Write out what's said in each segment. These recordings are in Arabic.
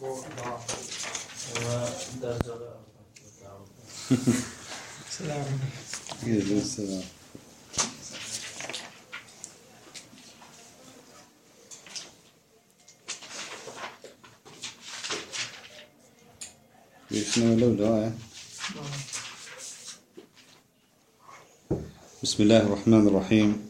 سلام السلام بسم الله الرحمن الرحيم.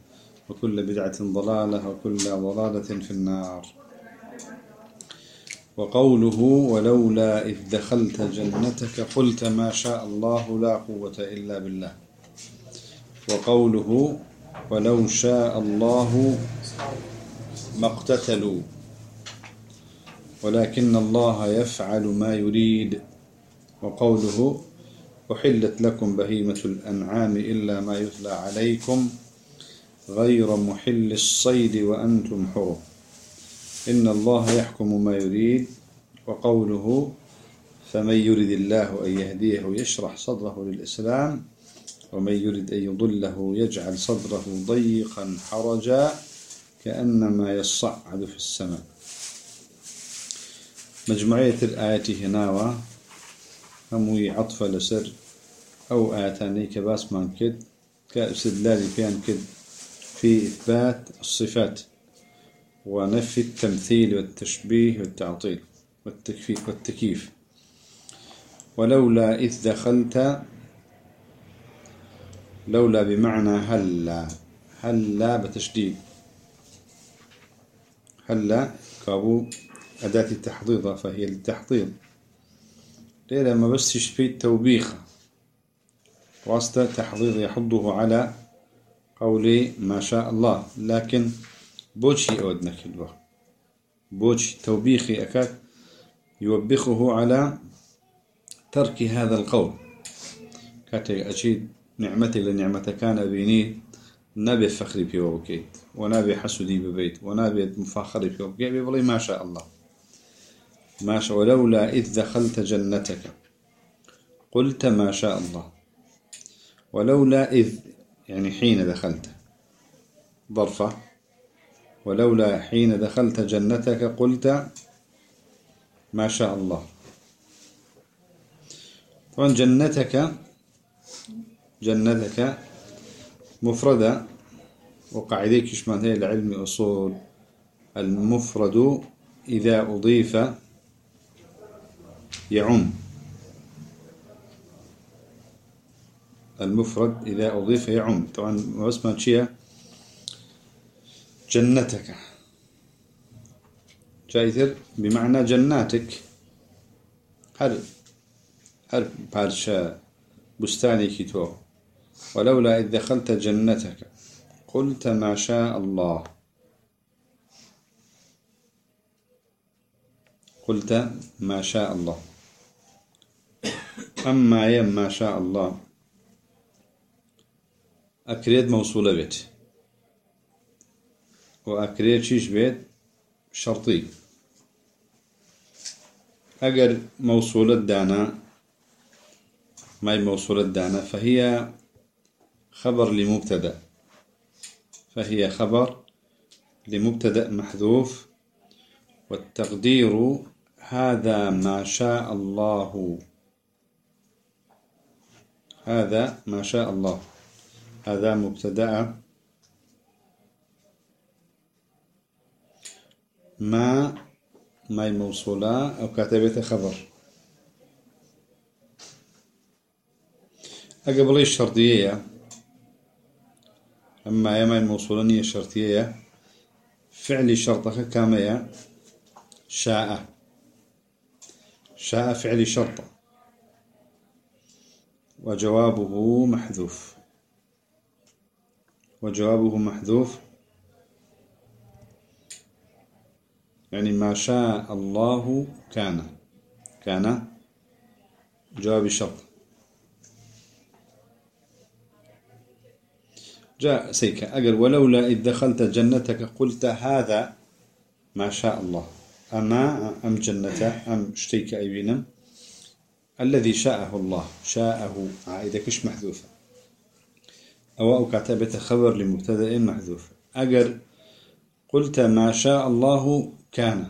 وكل بدعة ضلالة وكل ضلالة في النار. وقوله ولولا إذ دخلت جنتك قلت ما شاء الله لا قوة إلا بالله. وقوله ولو شاء الله ما اقتتلوا. ولكن الله يفعل ما يريد. وقوله أحلت لكم بهيمة الأنعام إلا ما يتلى عليكم غير محل الصيد وأنتم حرم. إن الله يحكم ما يريد وقوله فمن يرد الله أن يهديه يشرح صدره للإسلام ومن يرد أن يضله يجعل صدره ضيقا حرجا كأنما يصعد في السماء. مجموعية الآيات هنا هموي عطف لسر أو آتاني كباس من كد كاستدلال بيان كد في إثبات الصفات ونفي التمثيل والتشبيه والتعطيل والتكفيف والتكييف. ولولا إذ دخلت لولا بمعنى هلا هلا بتشديد. هلا كابو أداة التحضيض فهي للتحضيض ليه؟ ما بس يشفي التوبيخ. واسطة تحضيض يحضه على قول ما شاء الله لكن بوشي أودنا كلوه بوشي توبيخي أكاد يوبخه على ترك هذا القول. كاتي أشيد نعمتي لنعمة كان بيني نبي فخري في وكيت ونبي حسدي ببيت ونبي مفاخري في بيقول ما شاء الله ما شاء ولولا إذ دخلت جنتك. قلت ما شاء الله ولولا إذ يعني حين دخلت. ظرفة. ولولا حين دخلت جنتك قلت ما شاء الله. طبعا جنتك جنتك مفردة. وقاعدة كشمان هي العلم أصول. المفرد إذا أضيف يعم. المفرد إذا أضيف يعم. طبعا اسمها شيء جنتك. جايثر بمعنى جناتك. هر هر بارشا بستاني كتو. ولولا إذ دخلت جنتك. قلت ما شاء الله. قلت ما شاء الله. أما يم ما شاء الله. أكريد موصولة بيت. وأكريد شيش بيت؟ شرطي. أجر موصولة دانا ماي موصولة دانا فهي خبر لمبتدأ. فهي خبر لمبتدأ محذوف والتقدير هذا ما شاء الله. هذا ما شاء الله. هذا مبتدأ. ما ما موصولة أو كتبت خبر. أقبل الشرطية. أما يا ما الموصولة الشرطية. فعل شرطك كامية شاء. شاء فعل شرط وجوابه محذوف. وجوابه محذوف. يعني ما شاء الله كان. كان جواب الشرط جاء سيك. أقل ولولا إذ دخلت جنتك قلت هذا ما شاء الله. أما أم جنة أم شتيك أيبينم الذي شاءه الله. شاءه. عائدة كش محذوفة. أو كتابة خبر لمبتدأ محذوف. أجر قلت ما شاء الله كان.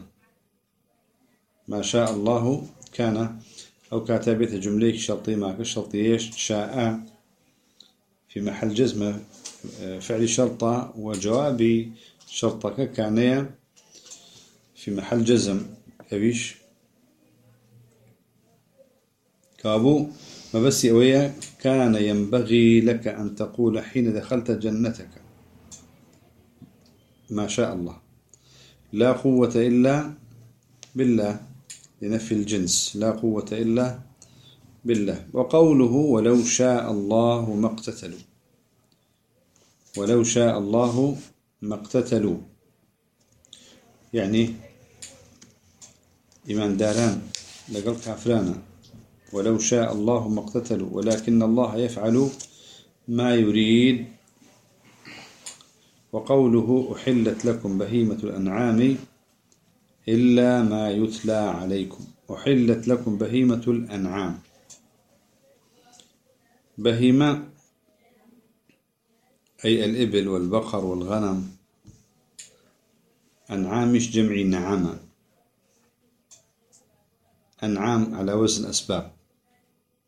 ما شاء الله كان. أو كتابة جملة شرطي ما شرطيش شاء. في محل جزمة فعل شرطة وجواب شرطك كان في محل جزم. أبيش؟ كابو. ما بس أويا كان ينبغي لك أن تقول حين دخلت جنتك ما شاء الله. لا قوة إلا بالله لنفي الجنس. لا قوة إلا بالله. وقوله ولو شاء الله ما اقتتلوا ولو شاء الله ما اقتتلوا. يعني إيمان داران لقل كافرانا ولو شاء الله ما اقتتلوا ولكن الله يفعل ما يريد. وقوله أحلت لكم بهيمة الأنعام إلا ما يتلى عليكم. أحلت لكم بهيمة الأنعام. بهيمة أي الإبل والبقر والغنم. أنعام مش جمع نعمة. أنعام على وزن أسباب.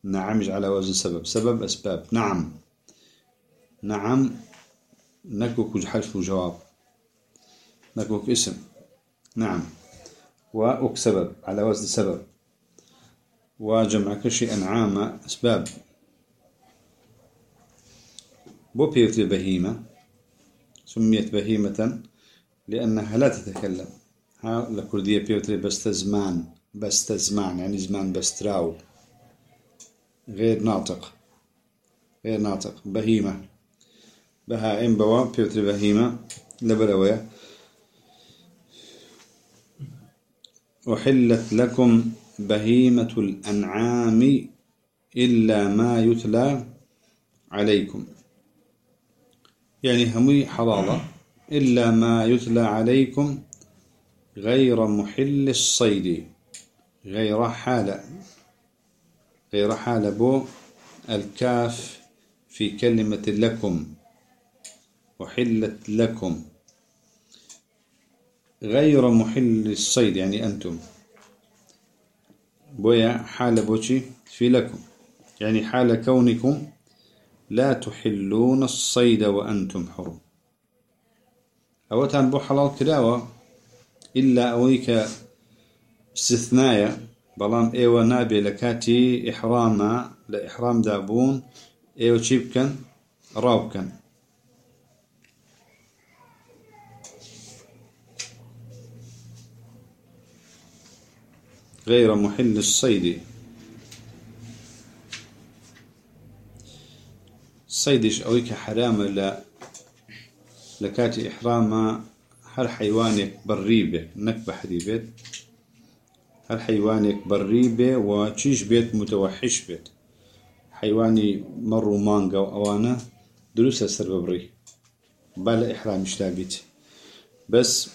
نعم على وزن سبب. سبب أسباب. نعم. نعم. نكوك حرف جواب. نكوك اسم. نعم. وأك سبب. على وزن سبب. وجمع كشي أنعام أسباب. بو بهيمة سميت بهيمة لأنها لا تتكلم. ها لكردية بيوتري بست زمان بست زمان يعني زمان بستراو غير ناطق غير ناطق. بهيمة. بهائم بوا بيوتري بهيمة. لبروية أحلت لكم بهيمة الأنعام إلا ما يتلى عليكم. يعني همي حلالة إلا ما يتلى عليكم غير محل الصيد غير حالة غير حالة بو الكاف في كلمة لكم أحلت لكم. غير محل الصيد يعني أنتم. بويا حال بوشي في لكم. يعني حال كونكم لا تحلون الصيد وأنتم حرم. أوتان بو حلال كراوة إلا أويك استثنايا بلام أيوه نابي لكاتي إحراما لإحرام دابون أيوه شيبكن راوكن غير محل الصيد صيدش أويك حرام لا لكاتي إحراما هر حيوانك بريبه نكبة حريبت هر حيوانك بريبه وشيش بيت متوحش بيت حيواني مرو مانجا وأوانا دروس سر ببري بلا إحرام اشتابيت بس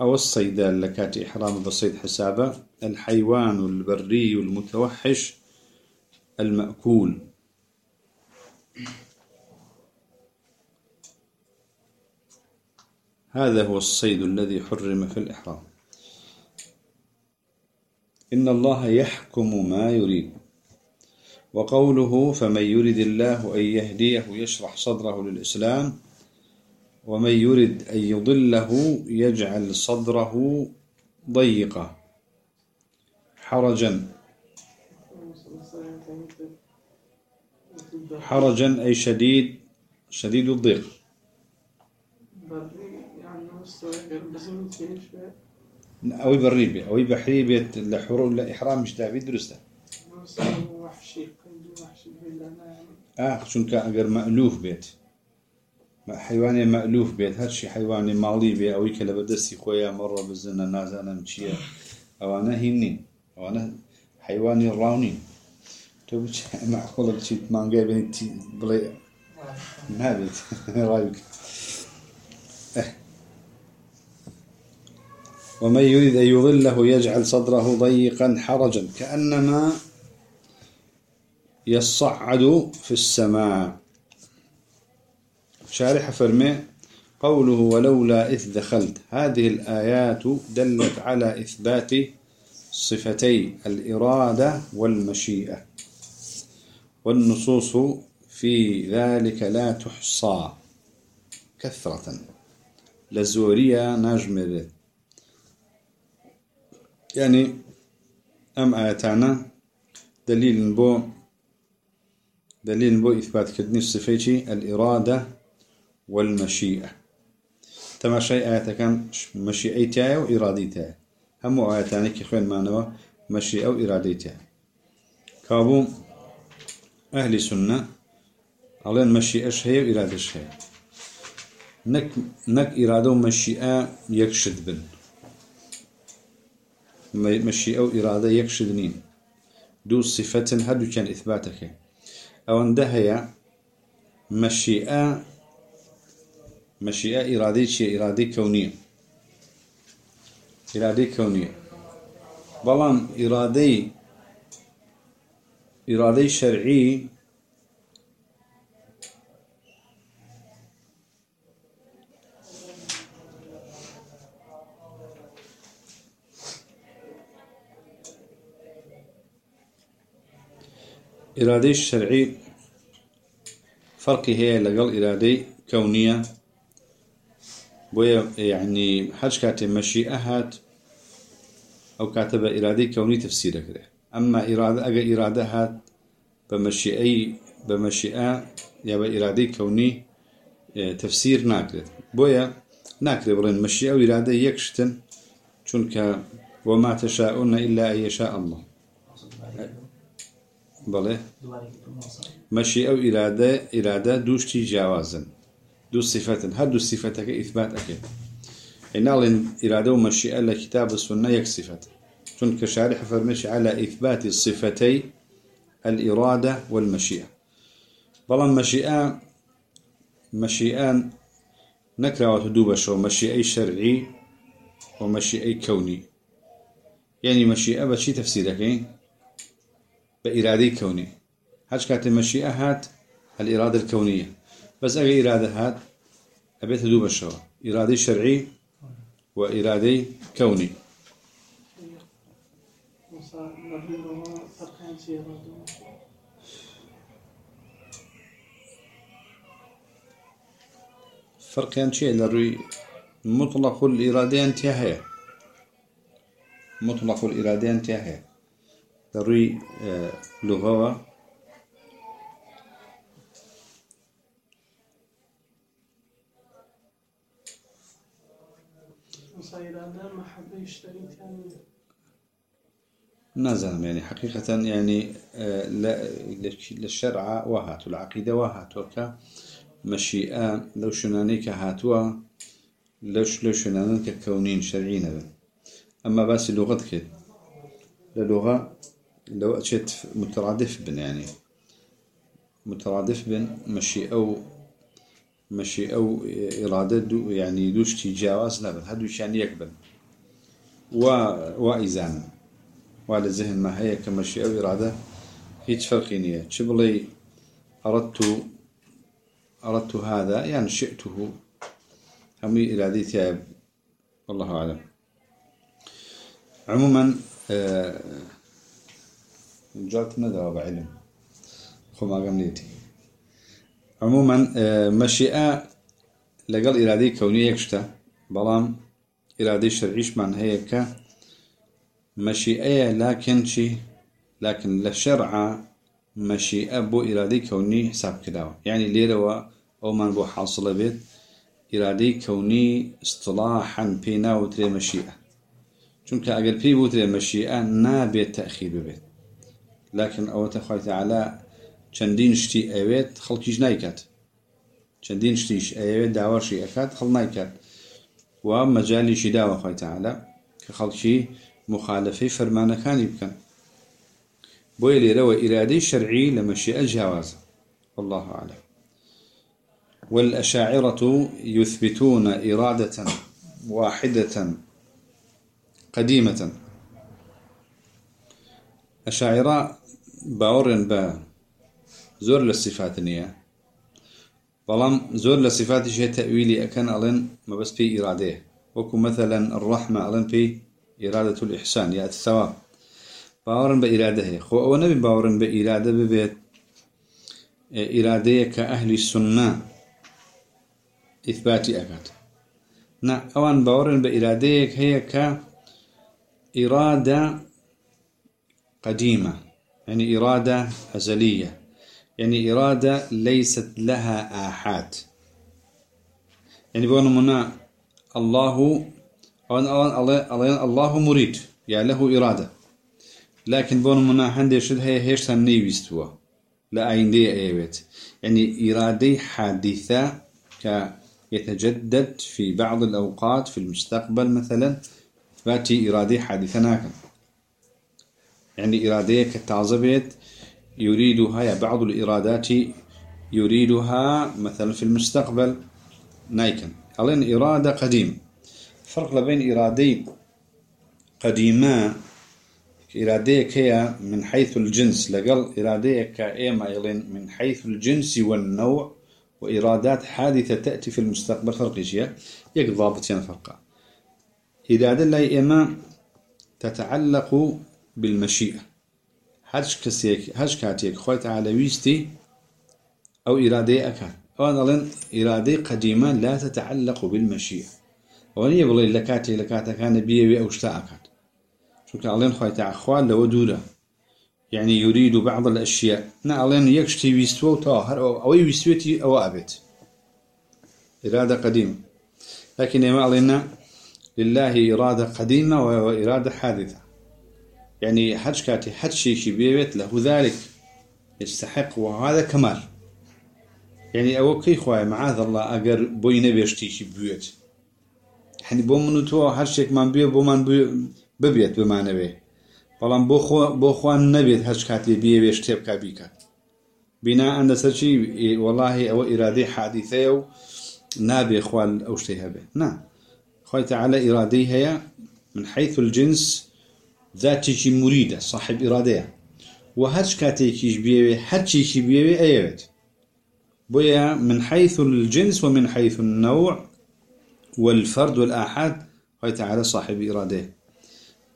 أو الصيدة لكات إحرام بصيد حسابه الحيوان البري المتوحش المأكول هذا هو الصيد الذي حرم في الإحرام. إن الله يحكم ما يريد. وقوله فمن يرد الله أن يهديه يشرح صدره للإسلام ومن يرد أن يضله يجعل صدره ضيقا. حرجا. حرجا أي شديد شديد الضيق. أو بريبة أو بحريبة لحروب لإحرام مش دابي درسته. آه شنك أجر مألوف بيت حيواني مألوف بيت هادشي حيواني مالي بي أو يكلا بدسي خويا مرة بزنا نازانا مشيا أو أنا هنين أو أنا حيواني الراونين تو بتش معقولة بتشي مانجا بنتي بلي ما بيت رايك إيه. ومن يريد أن يضله يجعل صدره ضيقا حرجا كأنما يصعد في السماء. شارح فرمي قوله ولولا إذ دخلت هذه الآيات دلت على إثبات صفتي الإرادة والمشيئة والنصوص في ذلك لا تحصى. كثرة. لزورية نجمر يعني أم آياتنا دليل بو دليل بو إثبات كدني صفيتي الإرادة والمشيئة. تماشي آيات كان مشيئتها وإرادتها هم آياتاني كخوين مانوا مشيئة وإرادتها كابو أهل سنة علين مشيئة هي وإرادة هي نك نك إرادة ومشيئة يكشد بن. مشيئة وإرادة يكشدنين دو صفة هدو كان إثباتك. أو اندهيا مشيئة مشيئة إرادة شيء إرادة كونية. إرادة كونية. بلان إرادة إرادة شرعي إرادة الشرعي فرقي هي لقل إرادة كونية. بويا يعني حاج كاتب مشيئة هات أو كاتب إرادة كوني تفسير كده أما إرادة أجا إرادة هات بمشيئة بمشيئة يا بإرادة كوني آه، تفسير ناكرت بويا ناكرت برين مشيئة وإرادة يكشتن. چونك وما تشاءون إلا أن يشاء الله. بله مشيئة وإرادة إرادة دوشتي جوازا دو صفات هر دو صفتك إثبات أكيد إنال إرادة ومشيئة لكتاب السنة يك صفات چونك شارح فرمش على إثبات الصفتي الإرادة والمشيئة بلان مشيئة مشيئة نكرة وتدوب شو مشيئة شرعي ومشيئة كوني يعني مشيئة بشي تفسيرك؟ بإرادة كوني هاش كانت المشيئة هات الإرادة الكونية. بس أغي إرادة هات أبيت دوب الشوا. إرادة شرعي وإرادة كوني فرق يعني شيء لروي مطلق الإرادة انتهى مطلق الإرادة انتهى لروي آه، لغة نازل يعني حقيقة يعني آه، للشرع وهات العقيدة وهات وكا مشيئة لو شنانيك هاتوا لوش لو شنانيك كونين شرعين أما بس لغتك للغة لو أشيت مترادف بن يعني مترادف بن مشيئة أو مشيئة أو إرادة دو يعني دوش تجاوز بل هدوش يعني يقبل و وإزان وعلى ذهن ما هي كمشيئة أو إرادة هيج فرق نية. شبلي أردت أردت هذا يعني شئته. همي إرادتي والله أعلم. عموما آه جات ندوى بعلم. خما قمنيتي عموما آه، مشيئة لقل إرادة كونية يكشتا بلام إرادة شرعيش من هيك مشيئة لكن شي؟ لكن للشرع مشيئة بو إرادة كوني حساب كداوة يعني ليروا أو من بو حاصل بيت إرادة كوني اصطلاحا بينا وتري مشيئة. چونك أقل بي بوتري مشيئة نابيت تأخير ببيت. لكن أو تخوي تعالى چەندین شتی ئەوێت خەڵکیش نایکات. چەندین شتیش ئەوێت داواشی ئەکات خەڵ نایکات. و مەجالیشی داوە خۆی تعالە کە خەڵکی مخالفەی فەرمانەکانی بکەن. بويلي روى إرادي شرعي لمشيئة جواز والله أعلم. والأشاعرة يثبتون إرادة واحدة قديمة. أشاعرة باورن با زور للصفات نية بلام زور للصفات هي تأويلي أكن ألين ما بس في إرادة وكو مثلا الرحمة ألين في إرادة الإحسان يا الثواب باورن بإرادة خو أو نبي باورن بإرادة ببيت إرادة كأهل السنة إثباتي أكاد نا أوان باورن بإرادة هي كإرادة قديمة يعني إرادة أزلية. يعني إرادة ليست لها آحاد. يعني بقول منا الله الله مريد. يعني له إرادة. لكن بون منا هندي شد هي هيش سني بيستوا لا عندي أيوت يعني إرادة حادثة ك يتجدد في بعض الأوقات في المستقبل مثلا فاتي إرادة حادثة ناكن يعني إرادة كالتعزبيت يريدها يا بعض الإرادات يريدها مثلا في المستقبل. نايكن. ألين إرادة قديم فرق بين إرادين قديمة إرادة كيا من حيث الجنس. لقل إرادة كإيما من حيث الجنس والنوع وإرادات حادثة تأتي في المستقبل. فرق شيء يك ضابطين فرقا إرادة لا إما تتعلق بالمشيئة. هج كسيك هج كاتيك خويت على ويستي أو إرادة أكاد أو أن إرادة قديمة لا تتعلق بالمشيئة. وني بلي لكاتي لكاتا كان بيه أو شتاء أكاد شو كان خويت أخوان لو دورة يعني يريد بعض الأشياء. نعلن يكشتي ويستوى طاهر أو يستوى أو أبت إرادة قديمة لكن ما علينا لله إرادة قديمة وإرادة حادثة. يعني حج كاتي حج شيء بيبت له ذلك يستحق وهذا كمال. يعني أو كي خواي معاذ الله أجر بوينة بيشتي بيوت يعني بو منو تو هر شيء من بيه بو من ببيت بمعنى بيه بەڵام بۆ خوان نەبێت هەچ کاتی بێوێ شتێ بک بیکات بیناء لەسەرچی واللهی ئەوە ئیرادەی حادیثەیە و نابێ خوال ئەو شتەی هەبێت نا. خۆی تعالى ئیرادەی هەیە من حيث الجنس ذاتێکی مريدة صاحب إرادة وهرش كاتيكيش بيوي هرشيكي بيوي أيوت بويا من حيث الجنس ومن حيث النوع والفرد والآحاد خي تعالى صاحب إرادة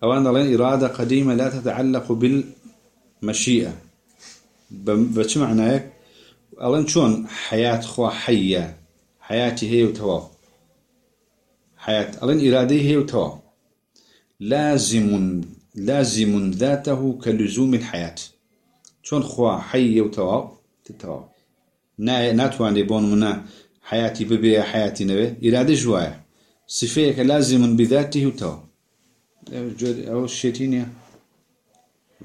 أولا لين إرادة قديمة لا تتعلق بالمشيئة بش معنى أولا شون حياة خوا حية حياتي هي وتوا حياة أولا إرادة هي وتوا لازم لازم ذاته كلزوم الحياة. شون خوا حي وتوا تتوا ناتوان بون منا حياتي ببي حياتي نبي إرادة جوايا صفيك لازم بذاته وتوا أو الشيتينيا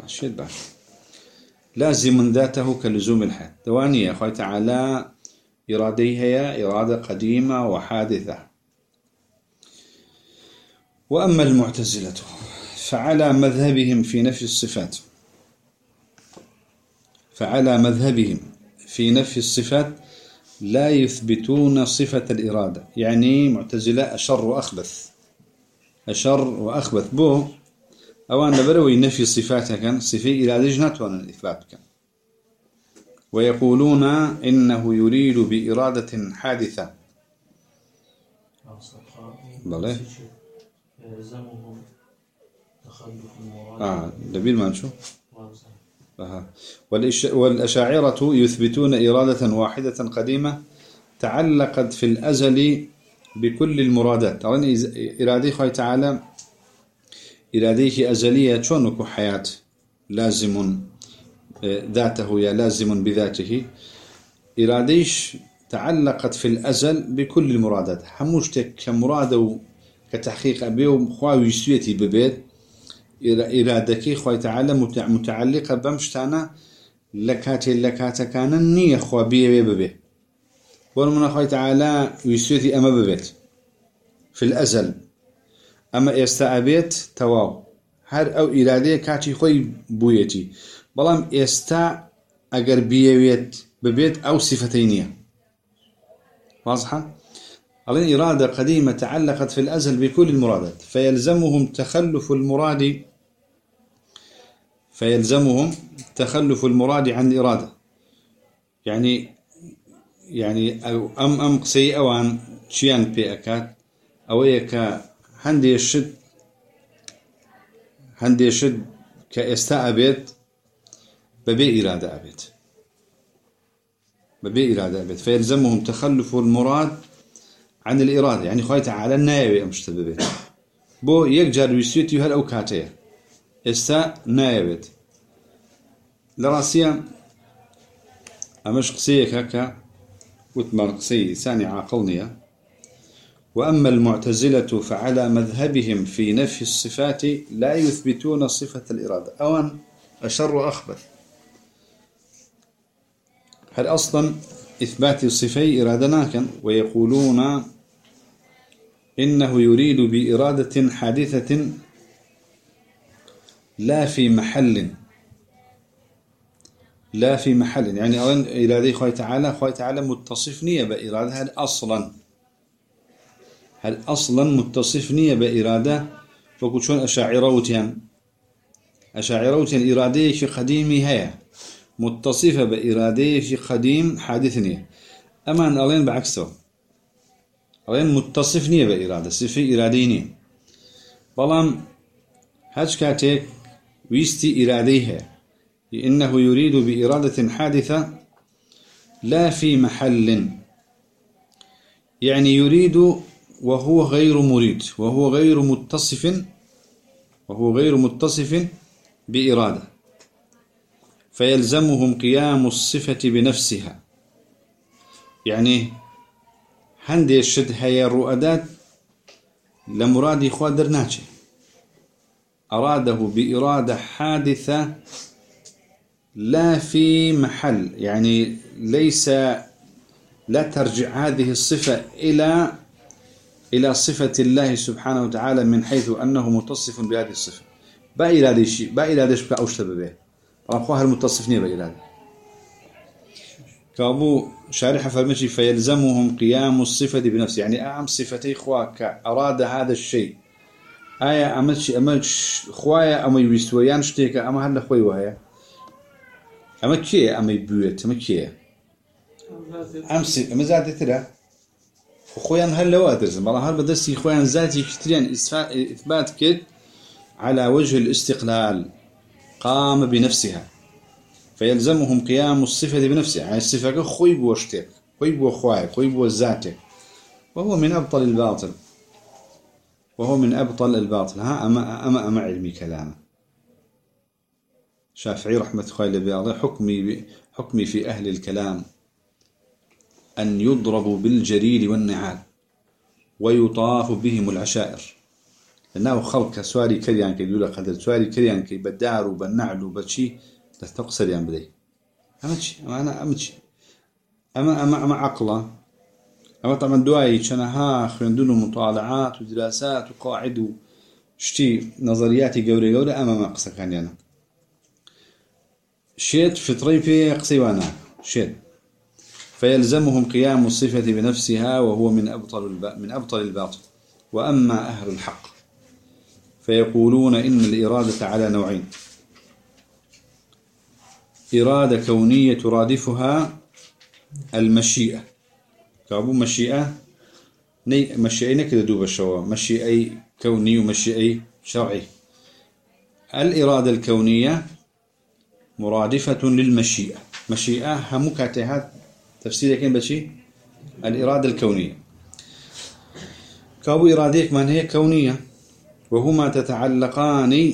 الشيت باش لازم ذاته كلزوم الحياة. دوانية أخوة تعالى إراديه هي إرادة قديمة وحادثة وأما المعتزلة. فعلى مذهبهم في نفي الصفات. فعلى مذهبهم في نفي الصفات لا يثبتون صفة الإرادة. يعني معتزلة أشر وأخبث. أشر وأخبث. بو أوان لبروي نفي صفاتها كان صفي إلى لجنة وأن الإثبات كان. ويقولون إنه يريد بإرادة حادثة. بله آه دبيل ما نشوف. والأشاعرة يثبتون إرادة واحدة قديمة تعلقت في الأزل بكل المرادات. طبعا إرادي خوي تعالى إراديه أزلية شونك حياة لازم آه، ذاته يا لازم بذاته. إراديش تعلقت في الأزل بكل المرادات. حموشتك كمراد كتحقيق أبيه خواوي سويتي ببيت. ئێرادەکەی خۆیتەعاە متعلقە بەم شتانە لە کاتێ لە کاتەکانە نییە خوا بێوێ ببێ. بۆن منەخوایتەعاە ویسێتی ئەمە ببێت. فل ئەزل ئەمە ئێستا ئەبێت تەواو. هەر ئەو ئیرادەیە کاتی خۆی بویەتی بەڵام ئێستا ئەگەر بیەوێت ببێت ئەو سیفەتەی نییە. وازحە أظن إرادة قديمة تعلقت في الأزل بكل المرادات. فيلزمهم تخلف المراد فيلزمهم تخلف المراد عن الإرادة يعني يعني أم أم قصي أوان شيان بي أكاد أو يكا هندي الشد هندي الشد كإستاء بيت ببي إرادة أبيت. ببي إرادة أبيت. فيلزمهم تخلف المراد عن الإرادة. يعني خوي تعالى النايبي أمش تببيت بو يكجر ويسويتي هل أو كاتيه استا نايبت لراسيا أمش قصية كاكا وتمر قصي ثاني عاقلنيا وأما المعتزلة فعلى مذهبهم في نفي الصفات لا يثبتون صفة الإرادة. أوان أشر أخبث. هل أصلا إثبات الصفي إرادة ويقولون إنه يريد بإرادة حادثة لا في محل. لا في محل. يعني أولا إرادة خوي تعالى خوي تعالى متصف نية بإرادة. هل أصلا؟ هل أصلا متصف نية بإرادة؟ فقل شون أشاعرة وتيان أشاعرة وتيان إرادة في قديمي هي متصفة بإرادة في قديم حادث نية. أما أن ألين بعكسه. ألين متصف نية بإرادة صفة إرادة نية بلام هج كاتيك ويستي إراديها لأنه يريد بإرادة حادثة لا في محل يعني يريد وهو غير مريد وهو غير متصف وهو غير متصف بإرادة فيلزمهم قيام الصفة بنفسها يعني هندي الشد هي الرؤدات لمراد إخوة درناتي أراده بإرادة حادثة لا في محل يعني ليس لا ترجع هذه الصفة إلى إلى صفة الله سبحانه وتعالى من حيث أنه متصف بهذه الصفة. بقى إلى الشيء بقى إلى الشيء أو به رأخوها المتصفين بقى إلى هذا كابو شارح فرمشي فيلزمهم قيام الصفة بنفسه. يعني أعم صفتي خواك أراد هذا الشيء. آية أمتش أمتش خوايا أما يويستويان شتيك أما هل خوي وهي. أما كي أما يبويت أما كي؟ أمسي أما زادة ترى خويان هل لو أدرس مرة هل بدرسي خويان ذاتي كتريان إثبات كد على وجه الاستقلال. قام بنفسها. فيلزمهم قيام الصفة بنفسها يعني الصفة خوي بوشتك خوي بوخواي خوي بوزاتك وهو من أبطل الباطل. وهو من أبطل الباطل. ها أما, أما, أما علمي كلامه. شافعي رحمة الله حكمي, حكمي في أهل الكلام. أن يضربوا بالجرير والنعال ويطاف بهم العشائر. لأنه خلق سواري كريان كي يقول قدر سواري كريان كي بدار وبالنعل وبشي تستقصر يعني بدي. أما شي أما أنا أما شي. أما أما أما عقلة. أما طبعا دواي شنها خندون مطالعات ودراسات وقواعد وشتي نظرياتي قوري قوري أما ما قصة كان يعني. شيت فطري في قصيوانا شيت. فيلزمهم قيام الصفة بنفسها وهو من أبطل من أبطل الباطل. وأما أهل الحق. فيقولون إن الإرادة على نوعين. إرادة كونية ترادفها المشيئة. كابو مشيئة ني مشيئة نكدة دوب الشوا. مشيئة كوني ومشيئة شرعي. الإرادة الكونية مرادفة للمشيئة. مشيئة هم كاتهات تفسير كين بشي؟ الإرادة الكونية. كابو إراديك من هي كونية. وهما تتعلقان.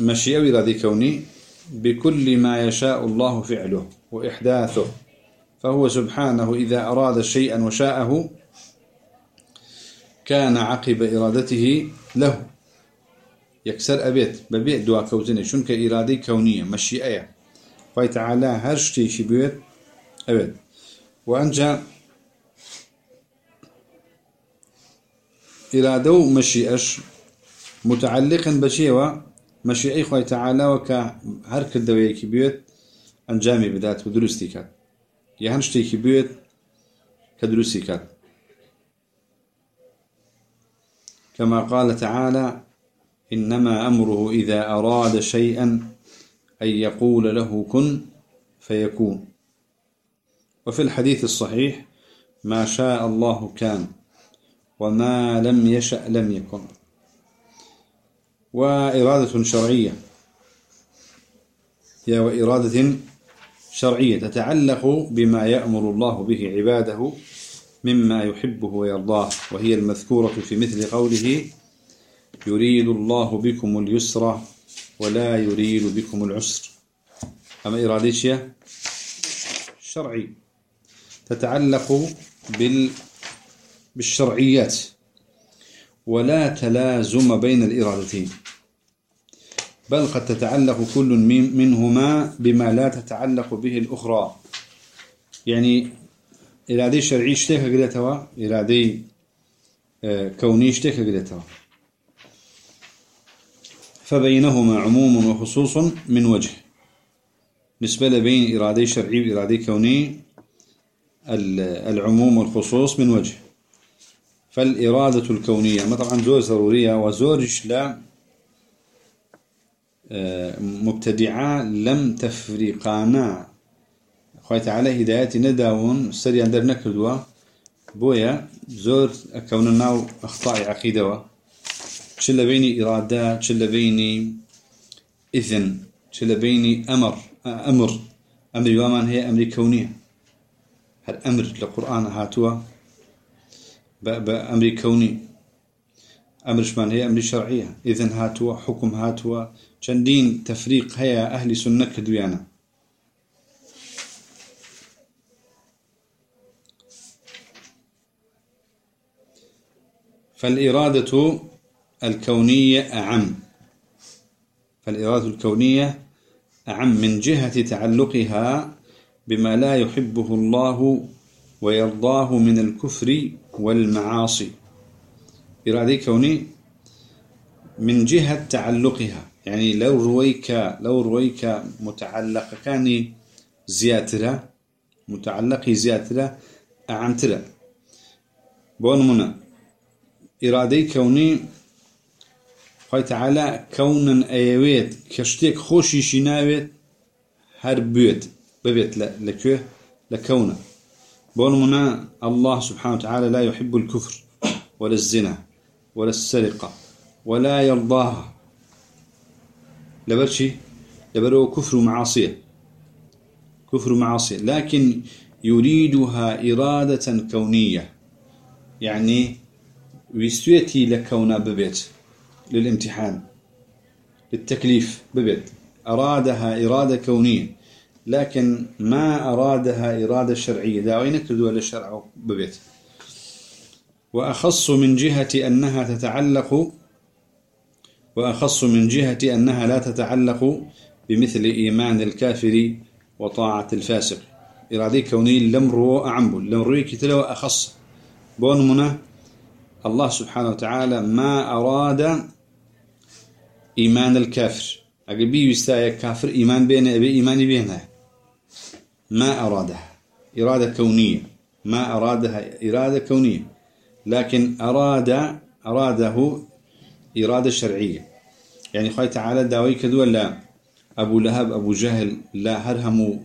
مشيئة وإرادة كوني. بكل ما يشاء الله فعله وإحداثه فهو سبحانه إذا أراد شيئا وشاءه كان عقب إرادته له. يكسر أبيت ببيت دعا كوزني شنك إرادة كونية مشيئة. فايتعالى هرشتي شبيت أبيت. وأنجا إرادة ومشيئش متعلقا بشيوة مشيئي خوي تعالى وكا هر كردويكي بيوت انجامي بدات ودروستي كات يا هنشتيكي بيوت كدروستي كات كما قال تعالى إنما أمره إذا أراد شيئا أن يقول له كن فيكون وفي الحديث الصحيح ما شاء الله كان وما لم يشأ لم يكن وإرادة شرعية. يا وإرادة شرعية تتعلق بما يأمر الله به عباده مما يحبه ويرضاه وهي المذكورة في مثل قوله يريد الله بكم اليسر ولا يريد بكم العسر. أما إرادتها شرعي تتعلق بال بالشرعيات ولا تلازم بين الإرادتين. بل قد تتعلق كل منهما بما لا تتعلق به الأخرى. يعني إرادة شرعي اشتكى قلتها إرادة آه، كوني اشتكى قلتها فبينهما عموم وخصوص من وجه. نسبة بين إرادة شرعي وإرادة كوني العموم والخصوص من وجه. فالإرادة الكونية ما طبعا زور ضرورية وزورش لا. مبتدعة لم تفرقانا خوي تعالى هدايتي نداون. سريان در نكردوا. بويا زور كون الناو أخطاء عقيدة. شل بيني إرادة شل بيني إذن شل بيني أمر أمر. أمر يومان هي أمر كونية. هل أمر للقرآن هاتوا؟ بأمر كوني. أمر شمان هي أمر شرعية. إذن هاتوا حكم هاتوا. چندين تفريق هيا أهل سنة كدويانا. فالإرادة الكونية أعم. فالإرادة الكونية أعم من جهة تعلقها بما لا يحبه الله ويرضاه من الكفر والمعاصي. إرادة كوني من جهة تعلقها. يعني لو رويك لو رويك متعلق كان زياترة متعلق زياترة أعمترة بون منا. إرادة كوني خوي تعالى كونا أيويت كشتيك خوشي شناويت هر بيت ببيت لكونا. بون منا الله سبحانه وتعالى لا يحب الكفر ولا الزنا ولا السرقة ولا يرضاها. لبرشي؟ لبرو كفر معاصية. كفر معاصية. لكن يريدها إرادة كونية. يعني ويستويتي لكونا ببيت. للامتحان. للتكليف ببيت. أرادها إرادة كونية. لكن ما أرادها إرادة شرعية. داوين كدوا للشرع ببيت. وأخص من جهة أنها تتعلق وأخص من جهة أنها لا تتعلق بمثل إيمان الكافر وطاعة الفاسق. إرادة كوني لم رو أعمبو لم روي كتلو أخص بون منا الله سبحانه وتعالى ما أراد إيمان الكافر. أقبي يستايا كافر إيمان بين أبي إيمان بينها ما أرادها إرادة كونية. ما أرادها إرادة كونية. لكن أراد أراده إرادة شرعية. يعني خوي تعالى داوي كدو لا. أبو لهب أبو جهل لا هرهمو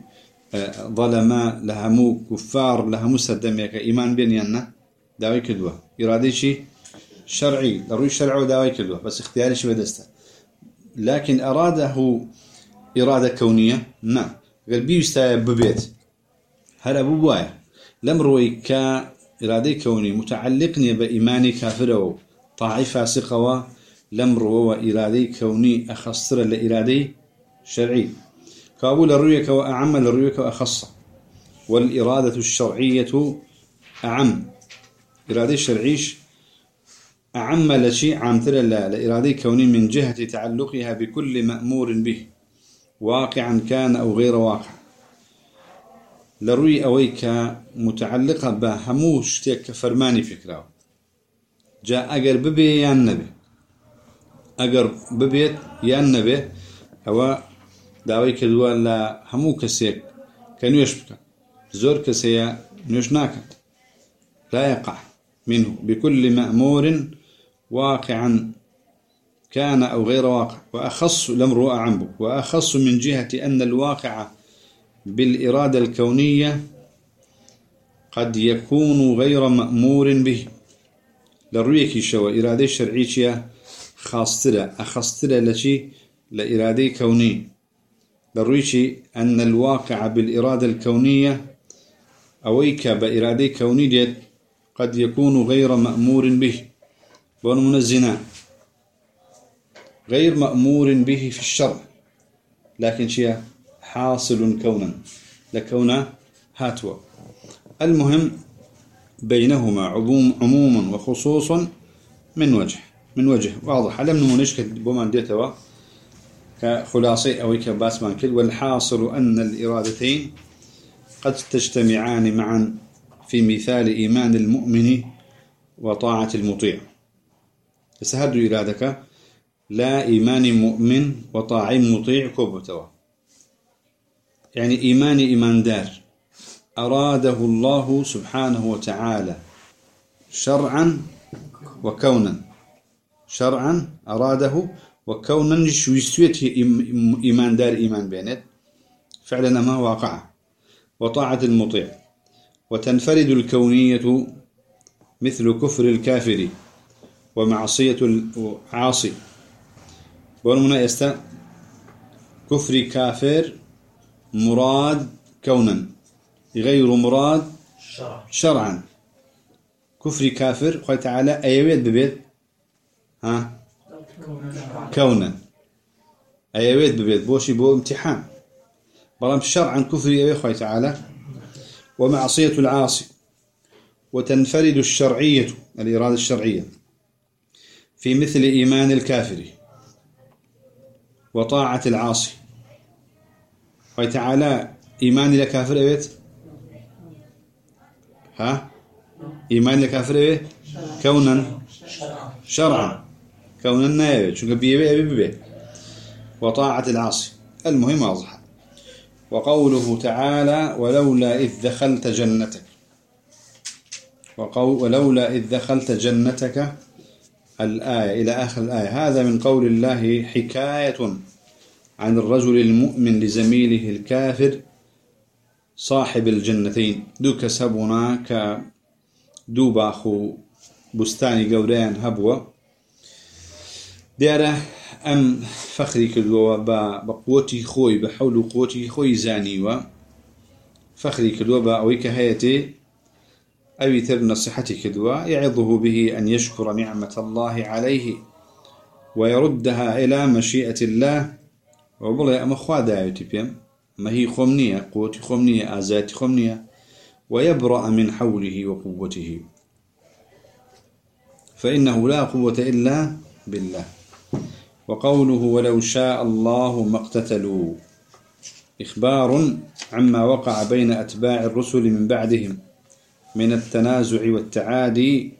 آه، ظلما لهمو كفار لهمو سدميك إيمان بينينا داوي كدو إرادة شيء شرعي. ضروري الشرع وداوي كدو بس اختياري شو بدسته. لكن أراده إرادة كونية؟ نعم قال بيستا ببيت. هل أبو بوايا؟ لم روي كإرادة كوني. متعلقني بإيماني كافر طاعي فاسقة لم روي إرادة كوني أخصر لإرادة شرعي. كابول الرؤية وأعم الرؤية وأخص والإرادة الشرعية أعم. إرادة الشرعيش أعم لشيء عامتر لا. لإرادة كوني من جهة تعلقها بكل مأمور به. واقعا كان أو غير واقع. لروي أويك متعلقة بهموش تيك فرماني فكرة جاء أقر ببي يا النبي ئەگەر ببێت یان نەبێ ئەوە داوای کردووە لە هەموو کەسێک کە نوێش بکە زۆر کەسەیە نوێش ناکات لا يقع منه. بكل مأمور واقعا كان أو غير واقع. وأخص الأمر أعم وأخص من جهة أن الواقع بالإرادة الكونية قد يكون غير مأمور به. لرويك شو إرادة شرعية خاصترة أخصترة لشي لإرادة كونية لرويك أن الواقع بالإرادة الكونية أويك بإرادة كونية قد يكون غير مأمور به. من الزنا غير مأمور به في الشرع لكن شيء حاصل كونا. لكونه هاتوا المهم بينهما عموم عموما وخصوصا من وجه. من وجه. واضح. لم نمونش بمان ديتوا كخلاصي أو كباسمان كل والحاصل أن الإرادتين قد تجتمعان معا في مثال إيمان المؤمن وطاعة المطيع. يسهد إرادك. لا إيمان مؤمن وطاعة مطيع كوبتوا يعني إيمان إيمان دار. أراده الله سبحانه وتعالى شرعا وكونا. شرعا أراده وكونا شويستويت إيمان دار إيمان بينات فعلا ما واقع. وطاعة المطيع. وتنفرد الكونية مثل كفر الكافر ومعصية العاصي. ورمنا يستا كفر كافر مراد كونا غير مراد شرعا. كفر كافر قال تعالى أيويت ببيت ها؟ كونا أيويت ببيت بوشي بو امتحان. بلام شرعا كفر أيويت قال تعالى. ومعصية العاصي. وتنفرد الشرعية الإرادة الشرعية. في مثل إيمان الكافر. وطاعة العاصي. وتعالى إيمان الكافر أبيت ها؟ إيمان الكافر أبيت كونا. شرعا. كونا نايبت شو بيبي أبي بيبي وطاعة العاصي. المهم واضح وقوله تعالى ولولا إذ دخلت جنتك. وقول ولولا إذ دخلت جنتك. الآية إلى آخر الآية. هذا من قول الله حكاية عن الرجل المؤمن لزميله الكافر صاحب الجنتين. دو كسبنا ك دو باخو بستاني قوريان هبوة ديارة أم فخري كدوا بقوتي خوي بحول قوتي خوي زانيوا فخري كدوا بأويك هيتي أبي تر نصيحتي كدوا يعظه به أن يشكر نعمة الله عليه ويردها إلى مشيئة الله. وبڵێ ئەمە خوا مەهی خۆم نییە قوتی خۆم نییە ئازاتی خۆم نییە ويبرأ من حوله وقوته. فإنه لا قوة إلا بالله. وقوله ولو شاء الله ما اقتتلوا. إخبار عما وقع بين أتباع الرسل من بعدهم من التنازع والتعادي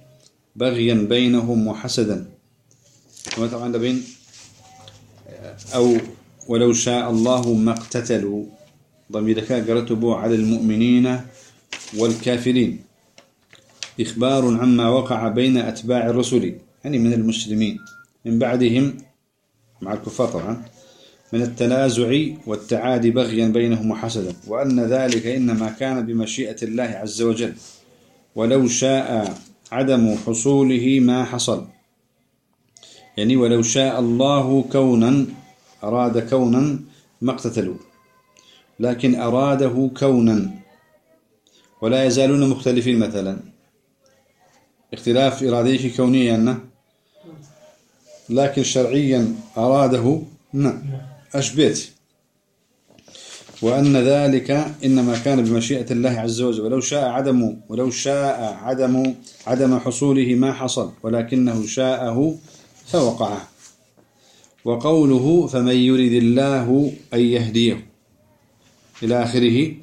بغيا بينهم وحسدا. بين أو ولو شاء الله ما اقتتلوا. ضميرك قرتبوا على المؤمنين والكافرين. إخبار عما وقع بين أتباع الرسل يعني من المسلمين من بعدهم مع الكفار طبعا من التنازع والتعادي بغيا بينهم وحسدا وأن ذلك إنما كان بمشيئة الله عز وجل. ولو شاء عدم حصوله ما حصل. يعني ولو شاء الله كونا أراد كونا ما اقتتلوا. لكن أراده كونا. ولا يزالون مختلفين مثلا. اختلاف إراديك كونيا. يعني لكن شرعيا أراده نعم. أشبيت وأن ذلك إنما كان بمشيئة الله عز وجل. ولو شاء عدم ولو شاء عدم عدم حصوله ما حصل ولكنه شاءه فوقعه وقوله فمن يريد الله أن يهديه. إلى آخره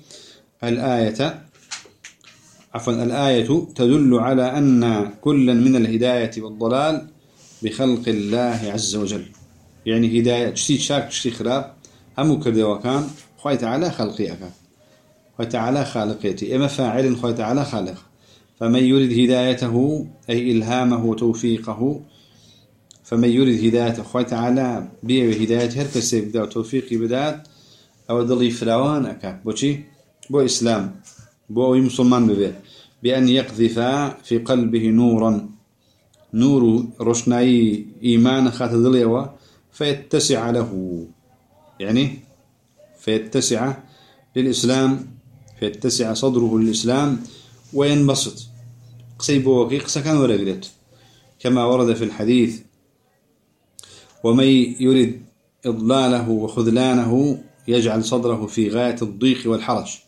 الآية عفوا الآية تدل على أن كلا من الهداية والضلال بخلق الله عز وجل. يعني هداية شتي شاك شتي خراب همو كردوا كان خوي تعالى خلقيك خوي تعالى خالقيتي إما فاعل خوي تعالى خالق. فمن يريد هدايته أي إلهامه وتوفيقه فمن يريد هدايته خوي تعالى بيه هدايته هر كسي بدا وتوفيقي بدات أو دلي فراوان أكا. بوشي بو إسلام. بو مسلمان ببيه بأن يقذف في قلبه نورا. نور رشناي إيمان خات دليوا فيتسع له. يعني فيتسع للإسلام فيتسع صدره للإسلام وينبسط قصيبوكي قصة كان ورقلت كما ورد في الحديث ومن يرد إضلاله وخذلانه يجعل صدره في غاية الضيق والحرج.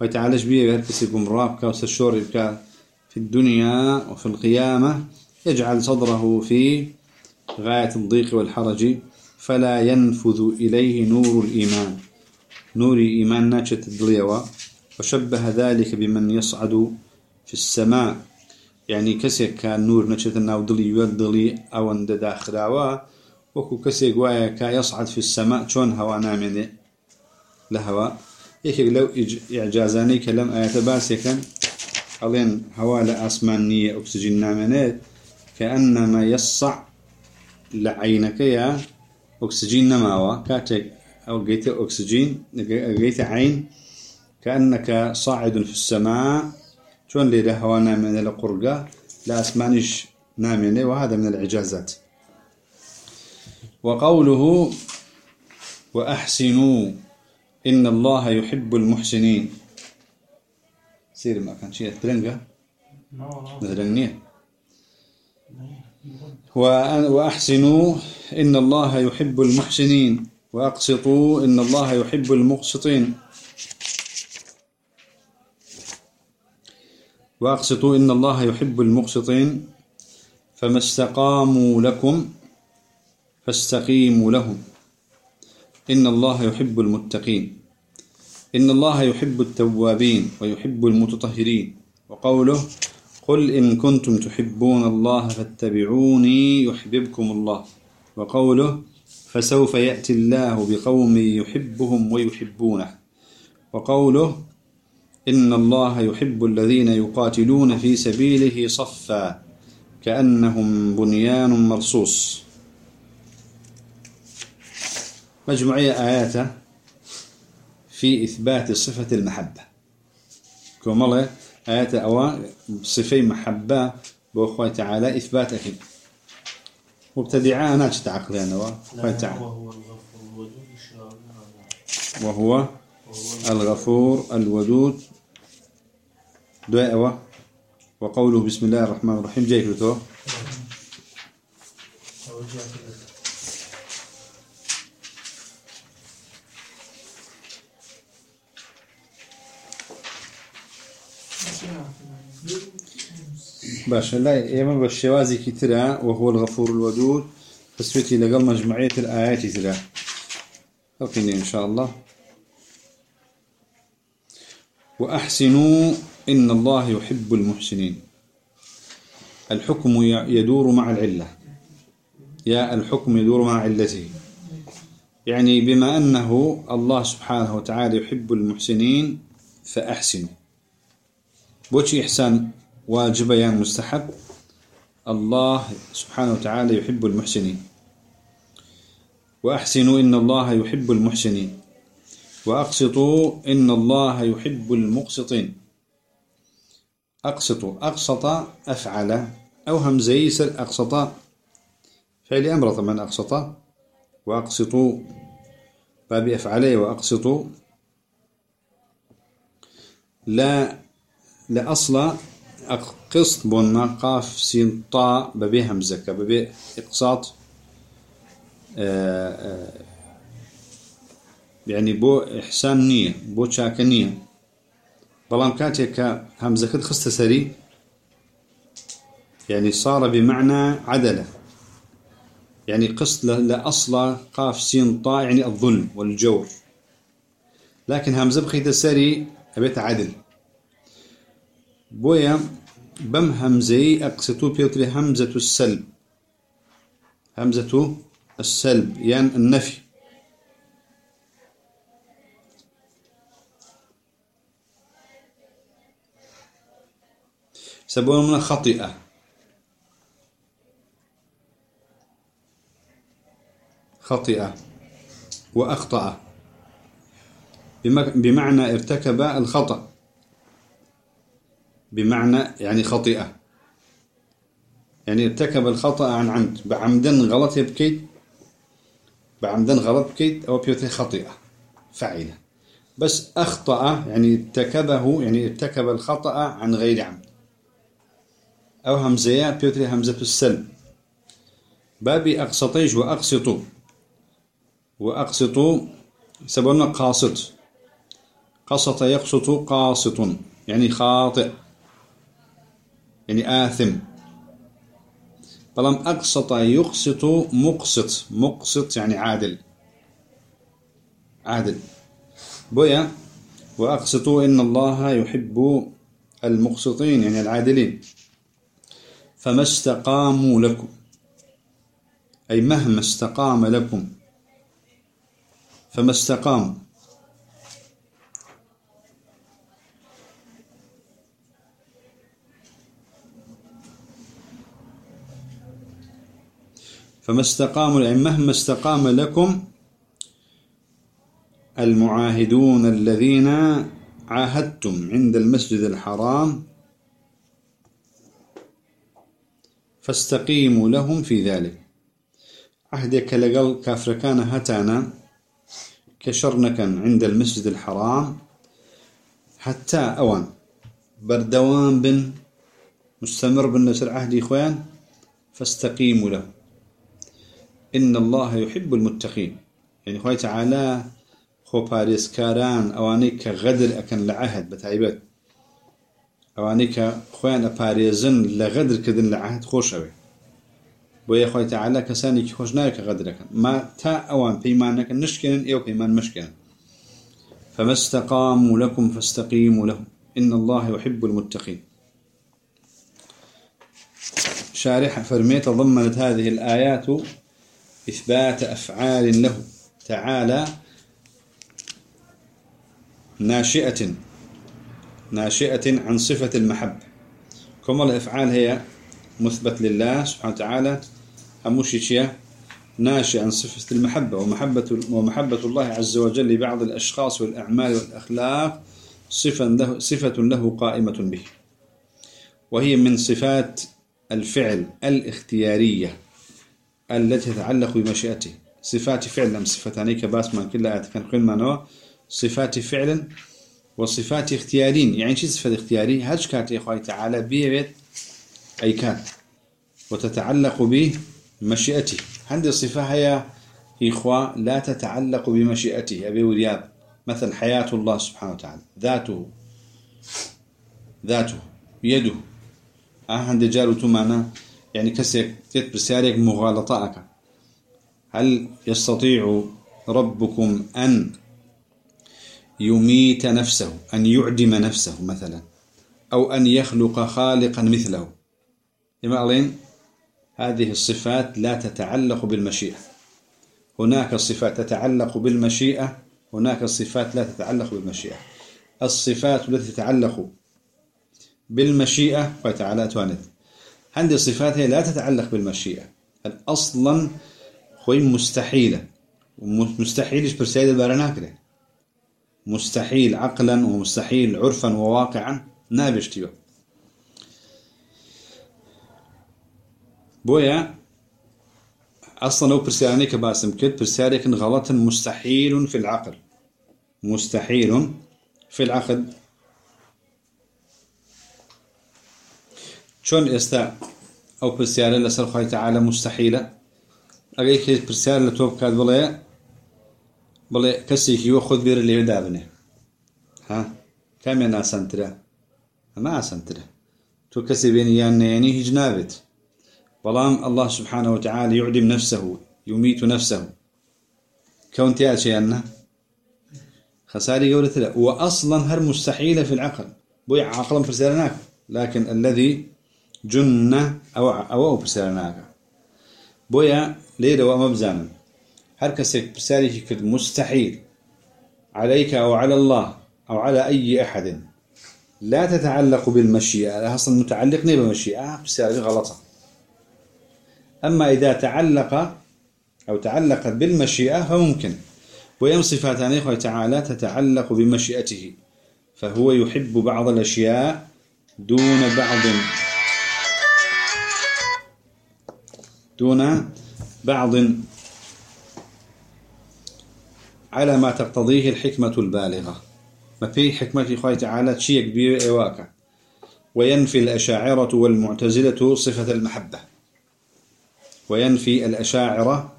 ويتعالج به هركسي قمراب وسشور في الدنيا وفي القيامة يجعل صدره في غاية الضيق والحرج فلا ينفذ إليه نور الإيمان. نور إيمان ناتشة الدليوة وشبه ذلك بمن يصعد في السماء. يعني كسي كان نور ناتشة الناو دلي يدلي أو اند داخلاوا وكو كسي قوايا كا يصعد في السماء شون هوا نامني لهوا يكيك لو إعجازاني كلام آيات باسي كان ألين هوا لأسمانية أكسجين نامني كأنما يصع لعينك يا أكسجين نماوة كاتك أو جيت أكسجين جيت عين. كأنك صاعد في السماء. شون لي هوانا من القرقة؟ لا أسمانش نامنة وهذا من الإعجازات. وقوله وأحسنوا إن الله يحب المحسنين. سير ما كان شيء ترنجة ترنجة وأحسنوا إن الله يحب المحسنين. وأقسطوا إن الله يحب المقسطين. وأقسطوا إن الله يحب المقسطين. فما استقاموا لكم فاستقيموا لهم. إن الله يحب المتقين. إن الله يحب التوابين ويحب المتطهرين. وقوله قل إن كنتم تحبون الله فاتبعوني يحببكم الله وقوله فسوف يأتي الله بقوم يحبهم ويحبونه وقوله إن الله يحب الذين يقاتلون في سبيله صفا كأنهم بنيان مرصوص. مجموعية آيات في إثبات صفة المحبة. كما آيات أوا صفي محبة بأخوة تعالى إثبات أكيد مبتدعاء ناش تعقل أنا وهو وهو الغفور الودود. دعوة وقوله بسم الله الرحمن الرحيم. جاي كتو باش لا يما بالشوازي كترا وهو الغفور الودود تسويتي لقل مجموعية الآيات ترى. أقني إن شاء الله. وأحسنوا إن الله يحب المحسنين. الحكم يدور مع العلة. يا الحكم يدور مع علته. يعني بما أنه الله سبحانه وتعالى يحب المحسنين فأحسنوا. بوشي إحسان. واجب يا مستحب. الله سبحانه وتعالى يحب المحسنين. وأحسنوا إن الله يحب المحسنين. وأقسطوا إن الله يحب المقسطين. أقسطوا. أقسط أفعل أو همزي سر أقسط فعل أمر طبعا أقسط. وأقسطوا باب أفعلي وأقسطوا. لا لأصل قسط بون قاف سين طاء ببي همزة ببي إقساط آه، آه، يعني بو إحسان نية بو شاك نية. بلام كاتيك همزة كد خست سري يعني صار بمعنى عدلة. يعني قسط لأصل قاف سين طاء يعني الظلم والجور. لكن همزة بخيت سري أبيت عدل. بويا بم همزي أقسطو بيوتري همزة السلب همزة السلب يعني النفي سبون من خطئة خطئة وأخطأ بمعنى ارتكب الخطأ بمعنى يعني خطئة يعني ارتكب الخطأ عن عمد. بعمدا غلط يبكيت. بعمدا غلط بكيت أو بيوتي خطئة فعلة بس أخطأ يعني ارتكبه يعني ارتكب الخطأ عن غير عمد. أو همزية بيوتي همزة السلب بابي أقسطيج وأقسطوا وأقسطوا سببنا قاسط. قسط يقسط قاسط. يعني خاطئ. يعني آثم. بلام أقسط يقسط مقسط. مقسط يعني عادل. عادل. بويا. وأقسطوا إن الله يحب المقسطين يعني العادلين. فما استقاموا لكم. أي مهما استقام لكم. فما استقاموا فما استقاموا يعني مهما استقام لكم المعاهدون الذين عاهدتم عند المسجد الحرام فاستقيموا لهم في ذلك. عهدك لقل كافر كان هتانا كشرنكا عند المسجد الحرام حتى أوان. بردوان بن مستمر بالنسر عهدي إخوان فاستقيموا له. إن الله يحب المتقين. يعني خوي تعالى خو باريس كاران أوانيك غدر أكن لعهد بتعيبت أوانيك خوان أباريزن لغدر كذن لعهد خوش أوي بۆیە خۆی تعالا کەسانێکی خۆش ناکە غەدرەکەن ما تا ئەوان پەیمانەکە نشکێن ئێوە پەیمان مشکێن فما استقاموا لكم فاستقيموا لهم. إن الله يحب المتقين. شارح فرميت ضمنت هذه الآيات إثبات أفعال له تعالى ناشئة ناشئة عن صفة المحبة. كما الأفعال هي مثبت لله سبحانه وتعالى هموشي ناشئ عن صفة المحبة ومحبة ومحبة الله عز وجل لبعض الأشخاص والأعمال والأخلاق صفة له, صفة له قائمة به. وهي من صفات الفعل الاختيارية. التي تتعلق بمشيئته صفات فعل أم صفتاني كباس ما كل آيات كان قيل ما صفات فعل وصفات اختيارين. يعني شي صفة اختياري؟ هاج كاتي أخوي تعالى بيبت أي كان وتتعلق بمشيئته عندي صفة هي إخوة لا تتعلق بمشيئته أبي ورياب مثل حياة الله سبحانه وتعالى. ذاته. ذاته. يده. آه عندي جارو معنا يعني كسيك تت بسيارك مغالطة هل يستطيع ربكم أن يميت نفسه أن يعدم نفسه مثلا أو أن يخلق خالقا مثله؟ لما ألين هذه الصفات لا تتعلق بالمشيئة. هناك صفات تتعلق بالمشيئة هناك صفات لا تتعلق بالمشيئة. الصفات التي تتعلق بالمشيئة وتعالى توانت. عندي صفات هي لا تتعلق بالمشيئة. أصلا خوي مستحيلة؟ مستحيل إيش برسالة بارناكله مستحيل عقلا ومستحيل عرفا وواقعا. نابش تيو بويا أصلا لو برسالة كباسم كد برسالة غلط مستحيل في العقل. مستحيل في العقل. شون استا أو برسيالة لسر خوي تعالى مستحيلة اگه که برسيالة لتوب بکات بڵێ بڵێ کەسێکی وە خۆت بێرە لێ دابنێ. ها؟ کامیان ئاسانترە؟ ئەمە ئاسانترە. تۆ کەسێ بێنی یان نێنی هیچ نابێت. بەڵام الله سبحانه وتعالى يعدم نفسه يميت نفسه كون تياتشينا خساري قولت وأصلا هر مستحيلة في العقل. بوي عقلا فرسالناك لكن الذي جنة أو أو برسالناك بويا ليلة ومبزانا هل كسك بسالي كد مستحيل. عليك أو على الله أو على أي أحد. لا تتعلق بالمشيئة. أصلا متعلق بالمشيئة بسالي غلطة. أما إذا تعلق أو تعلقت بالمشيئة فممكن. ويم صفاتان الله تعالى تتعلق بمشيئته. فهو يحب بعض الأشياء دون بعض. دون بعض على ما تقتضيه الحكمة البالغة. ما في حكمة الله تعالى شيء كبير إواكا وينفي الأشاعرة والمعتزلة صفة المحبة. وينفي الأشاعرة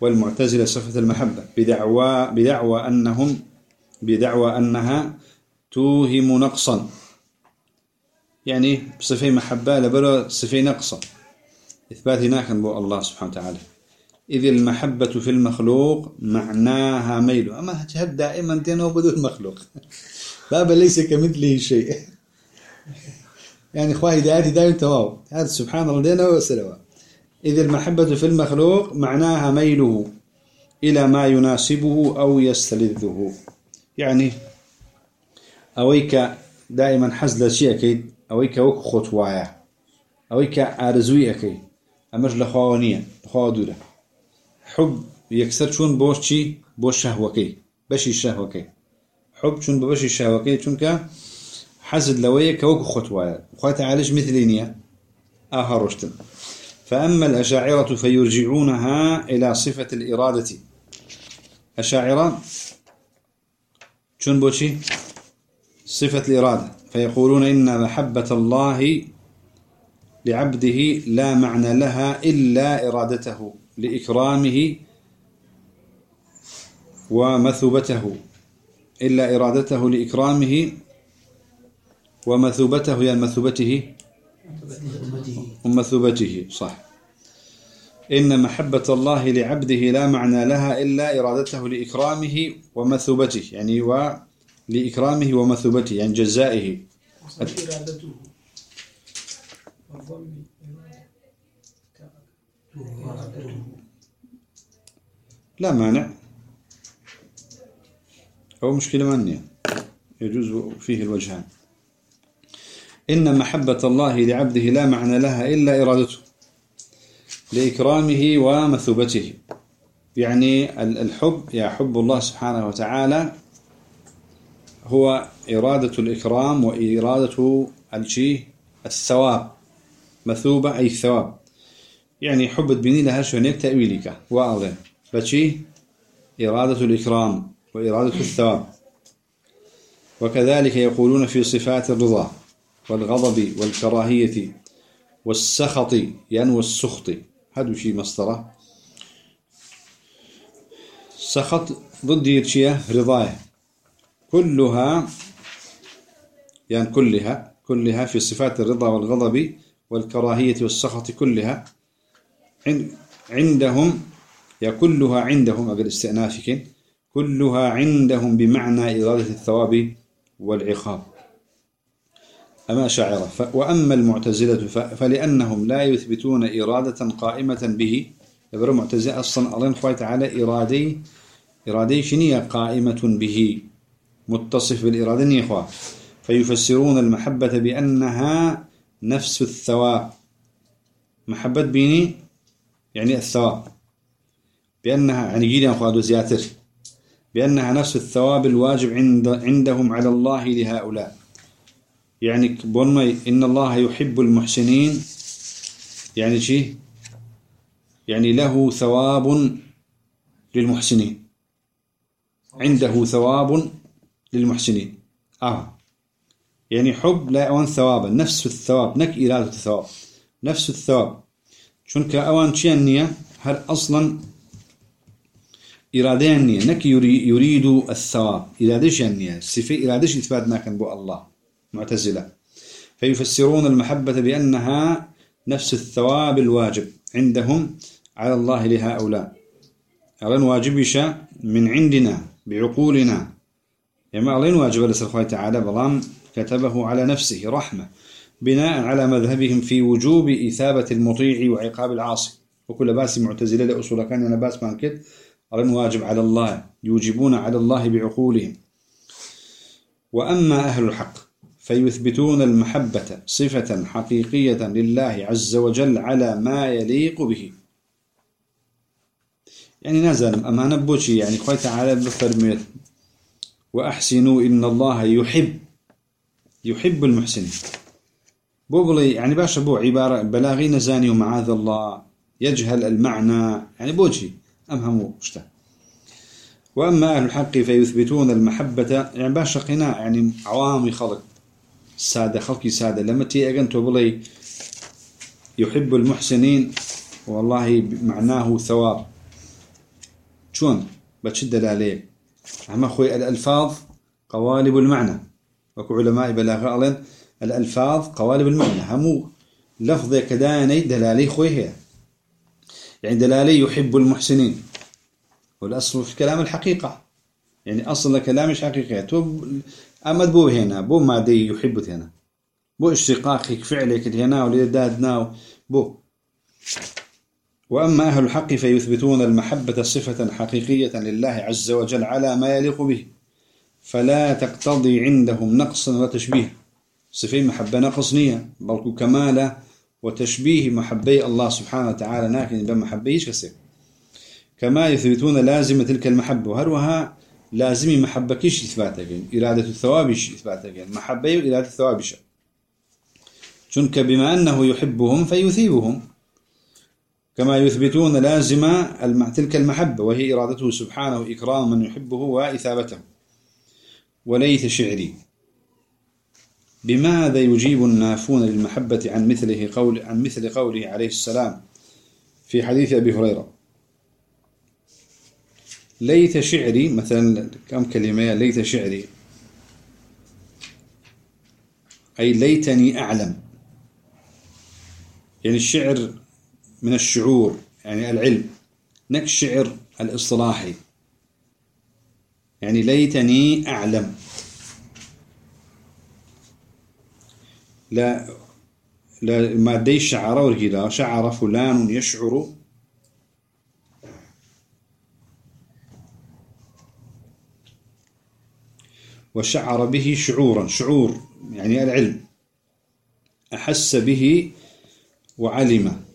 والمعتزلة صفة المحبة. بدعوى بدعوى أنهم بدعوى أنها توهم نقصا. يعني بصفة محبة لبرا صفة نقصا. إثبات هناك بو الله سبحانه وتعالى. إذ المحبة في المخلوق معناها ميل. أما هل دائما دينه بدو المخلوق بابا ليس كمثله شيء. يعني إخواني دائما دائما تمام. هذا سبحان الله دينه وسلوه. إذ المحبة في المخلوق معناها ميله إلى ما يناسبه أو يستلذه. يعني أويك دائما حزل شيء أكيد أويك وك خطوايا أويك أرزوي أكيد. أمر لخوانية لخوا حب يكسر شون بوشي بوش شهوكي بشي شهوكي حب شون ببشي شهوكي چونك حزد لويك كوك خطوايا خواتا عالج مثلينيا آها رشتن فأما الأشاعرة فيرجعونها إلى صفة الإرادة. أشاعرة شون بوشي صفة الإرادة. فيقولون إن محبة الله لعبده لا معنى لها إلا إرادته لإكرامه ومثوبته. إلا إرادته لإكرامه ومثوبته يعني مثوبته. ومثوبته صح. إن محبة الله لعبده لا معنى لها إلا إرادته لإكرامه ومثوبته يعني ولإكرامه ومثوبته يعني جزائه. إرادته لا مانع. أو مشكلة مانية. يجوز فيه الوجهان. إن محبة الله لعبده لا معنى لها إلا إرادته لإكرامه ومثوبته. يعني الحب يا حب الله سبحانه وتعالى هو إرادة الإكرام وإرادة الشيء الثواب. مثوبة أي ثواب. يعني حبت بني لها شونيك تأويلك واضح. بشي؟ إرادة الإكرام وإرادة الثواب. وكذلك يقولون في صفات الرضا والغضب والكراهية والسخط يعني والسخط. هذا شيء مصدره سخط ضد يرشيه رضاه كلها يعني كلها كلها في صفات الرضا والغضب والكراهية والسخط كلها عندهم يا كلها عندهم أقل استئنافك كلها عندهم بمعنى إرادة الثواب والعقاب. أما شاعرة وأما المعتزلة فلأنهم لا يثبتون إرادة قائمة به. يبرو معتزلة أصلا الله خواه تعالى إرادي إرادي شنية قائمة به؟ متصف بالإرادة نيخوا فيفسرون المحبة بأنها نفس الثواب. محبة بيني يعني الثواب. بأنها يعني جيدا أخوة زياتر بأنها نفس الثواب الواجب عند عندهم على الله لهؤلاء. يعني بونمي إن الله يحب المحسنين. يعني شيء يعني له ثواب للمحسنين. عنده ثواب للمحسنين. آه. يعني حب لا أوان ثوابا نفس الثواب نك إرادة الثواب نفس الثواب. شنك أوان شيء النية هل أصلا إرادة النية نك يريد الثواب. إرادة النية صفة إرادة إثبات ناكن بو الله. معتزلة. فيفسرون المحبة بأنها نفس الثواب الواجب. عندهم على الله لهؤلاء ألين واجبش من عندنا بعقولنا. يما ألين واجب لسر تعالى بلام كتبه على نفسه رحمة بناء على مذهبهم في وجوب إثابة المطيع وعقاب العاصي. وكل بأس معتزلة لأصول كان أنا بأس ما كده. أرن واجب على الله يوجبون على الله بعقولهم. وأما أهل الحق فيثبتون المحبة صفة حقيقية لله عز وجل على ما يليق به. يعني نزل أمانة بوشي يعني خوي تعالى بفرميت وأحسنوا إن الله يحب يحب المحسنين بوبلي يعني باش بو عبارة بلاغي نزاني ومعاذ الله يجهل المعنى يعني بوجي أمهمو اشتا وأما أهل الحق فيثبتون المحبة يعني باش قناع يعني عوامي خلق. سادة خلقي سادة. لما تي أجن تبلي يحب المحسنين والله معناه ثواب. شون بتشد عليه أما خوي الألفاظ قوالب المعنى. وكو علماء بلاغة الألفاظ قوالب المعنى همو لفظ كداني دلالي خوي هي. يعني دلالي يحب المحسنين. والأصل في كلام الحقيقة. يعني أصل الكلام مش حقيقة تو أما بو هنا بو ما دي يحب هنا. بو اشتقاقك فعلك هنا ولدادنا بو. وأما أهل الحق فيثبتون المحبة صفة حقيقية لله عز وجل على ما يليق به. فلا تقتضي عندهم نقصا وتشبيه. صفين محبة نقصنية بل كمالة وتشبيه محبي الله سبحانه وتعالى. لكن بمحبيش كسر كما يثبتون لازم تلك المحبة. وهروها لازم محبة كيش إثباتك إرادة الثواب إثباتك محبة وإرادة الثواب شنك بما أنه يحبهم فيثيبهم. كما يثبتون لازم تلك المحبة وهي إرادته سبحانه إكرام من يحبه وإثابته. وليث شعري بماذا يجيب النافون للمحبة عن مثله قول عن مثل قوله عليه السلام في حديث أبي هريرة؟ ليت شعري مثلا كم كلمة؟ ليت شعري أي ليتني أعلم. يعني الشعر من الشعور يعني العلم. نك الشعر الاصطلاحي. يعني ليتني أعلم. لا لا ما دي شعر ورقلا شعر فلان يشعر. وشعر به شعورا شعور يعني العلم. أحس به وعلم.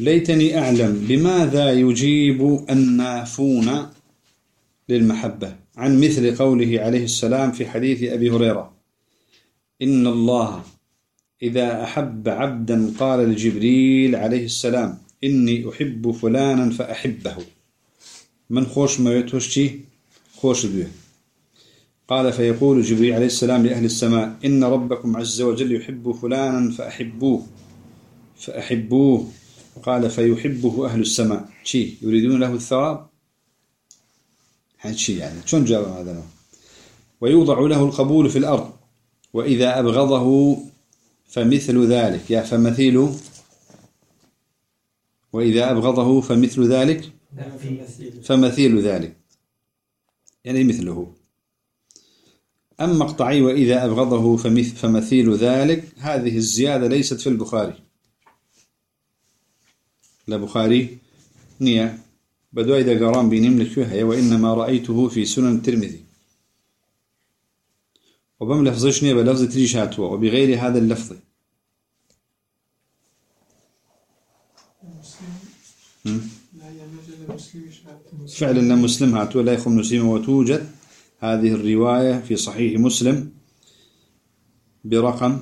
ليتني أعلم بماذا يجيب النافون للمحبة. عن مثل قوله عليه السلام في حديث أبي هريرة إن الله إذا أحب عبدا قال لجبريل عليه السلام إني أحب فلانا فأحبه. من خوش ما يتوشتي خوش به قال فيقول جبريل عليه السلام لأهل السماء إن ربكم عز وجل يحب فلانا فأحبوه. فأحبوه. قال فيحبه أهل السماء. شي يريدون له الثواب؟ شي يعني شون جاب هذا ويوضع له القبول في الأرض وإذا أبغضه فمثل ذلك. يا فمثيل وإذا أبغضه فمثل ذلك؟ فمثيل ذلك. يعني مثله. أما اقطعي وإذا أبغضه فمثيل ذلك هذه الزيادة ليست في البخاري. لبخاري نية. بدو إذا قرام بينم لكوها وإنما رأيته في سنن الترمذي. وبم لفظش نية؟ بلفظ تريش هاتوا وبغير هذا اللفظ. فعلا مسلم هاتوا لا يخم مسلم وتوجد هذه الرواية في صحيح مسلم برقم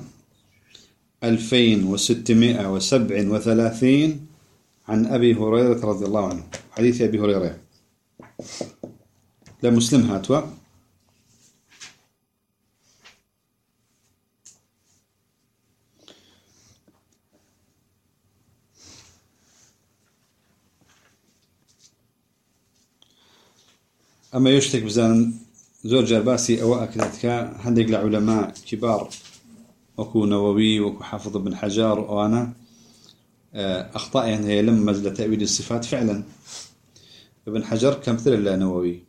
2637 عن أبي هريرة رضي الله عنه. حديث أبي هريرة. لا مسلم هاتوا. أما يشتك بزان زور جرباسي أو أكدتك هندق لعلماء كبار وكو نووي وكو حافظ بن حجار وأنا أخطاء يعني هي لما تأويل الصفات فعلا. ابن حجر كمثل النووي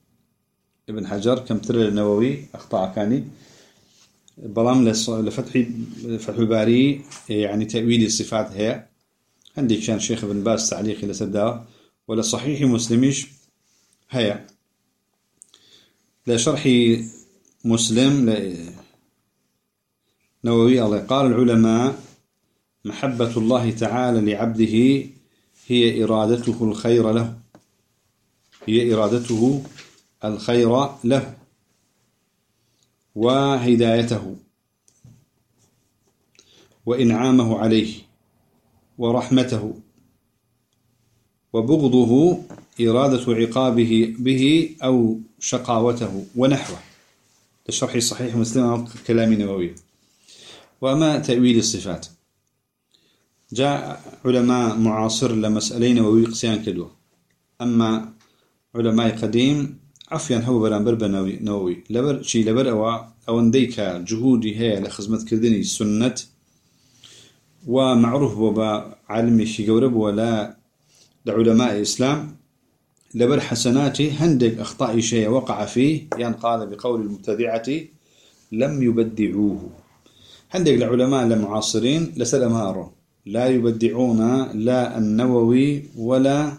ابن حجر كم ترى النووي أخطاء كاني. بلام لفتح فتح الباري يعني تأويل الصفات هي. عندك كان شيخ ابن باز تعليقي لسدا ولا صحيح مسلميش هي. لشرح مسلم نووي الله قال العلماء محبة الله تعالى لعبده هي إرادته الخير له. هي إرادته الخير له. وهدايته. وإنعامه عليه. ورحمته. وبغضه إرادة عقابه به أو شقاوته ونحوه. لشرح صحيح مسلم كلام نووي. وأما تأويل الصفات. جاء علماء معاصر لمسألين نووي قسيان كدوه. أما علماء قديم عفيا هو برانبر بنووي نووي. لبر شي لبر أو أو نديك جهودي هي لخدمة كردني سنة ومعروف بابا علمي شي قورب ولا لعلماء الإسلام لبر حسناتي هندك أخطاء شيء وقع فيه يعني قال بقول المبتدعة لم يبدعوه. هندك لعلماء المعاصرين لسلمارو لا يبدعون لا النووي ولا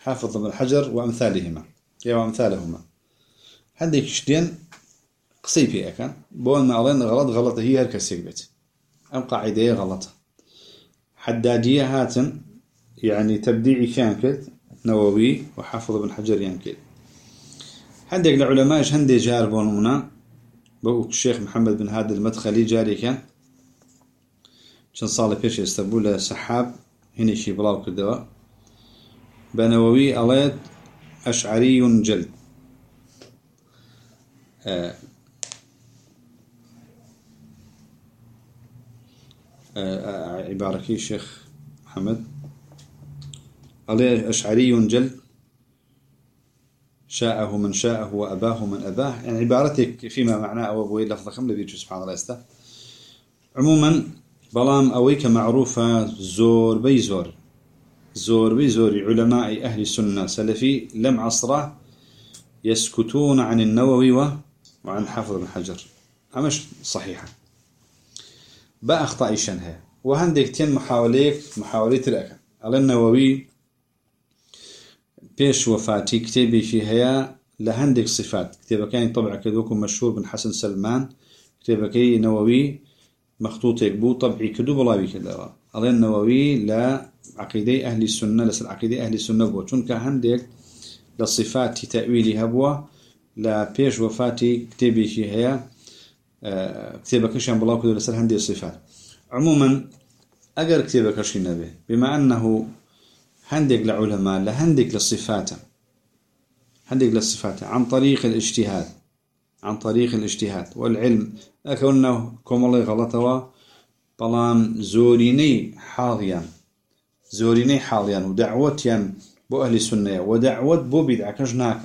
حافظ بن الحجر وأمثالهما يا وأمثالهما. هندك شدين قصي فيها كان. بون ما غلط غلط هي هالكسيك بيت. أم قاعدة غلطة. حدادية هاتن يعني تبديعي كان كد نووي وحافظ بن حجر ينكد عندك العلماء هندي جاربون منا بو الشيخ محمد بن هادي المدخلي جاري كان. شن صالة بيش استبول سحاب هنا شي بلاو كدوا بنووي أليت أشعري جلد. آه آه عبارة كي شيخ محمد. عليه أشعري جل شاءه من شاءه وأباه من أباه. يعني عبارتك فيما معناه أبوي لفظ خمل بيجو سبحان الله عموما أويك معروفة زور بي زور. زور بي زور. علماء أهل السنة. سلفي لم عصره يسكتون عن النووي وعن حافظ بن حجر. همش صحيحة. بأخطاء شنها. وهندك تين محاوليك محاولية الأكل على النووي بيش وفاتي في هيا لهندك صفات. كتابة كان طبع كذوكم مشهور بن حسن سلمان. كتابة كي نووي مخطوط بو طبعي كدو بلاوي كذا على النووي لا عقيدة أهل السنة لس العقيدة أهل السنة بو چونك هندك لصفات تأويلي هبوا لا بيش وفاتي كتابي في هيا آه كتابة كشان بلاو كدو لسر هندي الصفات عموما أجر كتابة كشي نبي بما أنه هندق لعلماء لهندق للصفات هندق للصفات عن طريق الاجتهاد. عن طريق الاجتهاد والعلم. أكونه كم الله غلطوا. بلام زوريني حاضيا زوريني حاضيا ودعوتيا بو أهل السنة ودعوت بو بدعة كجناك.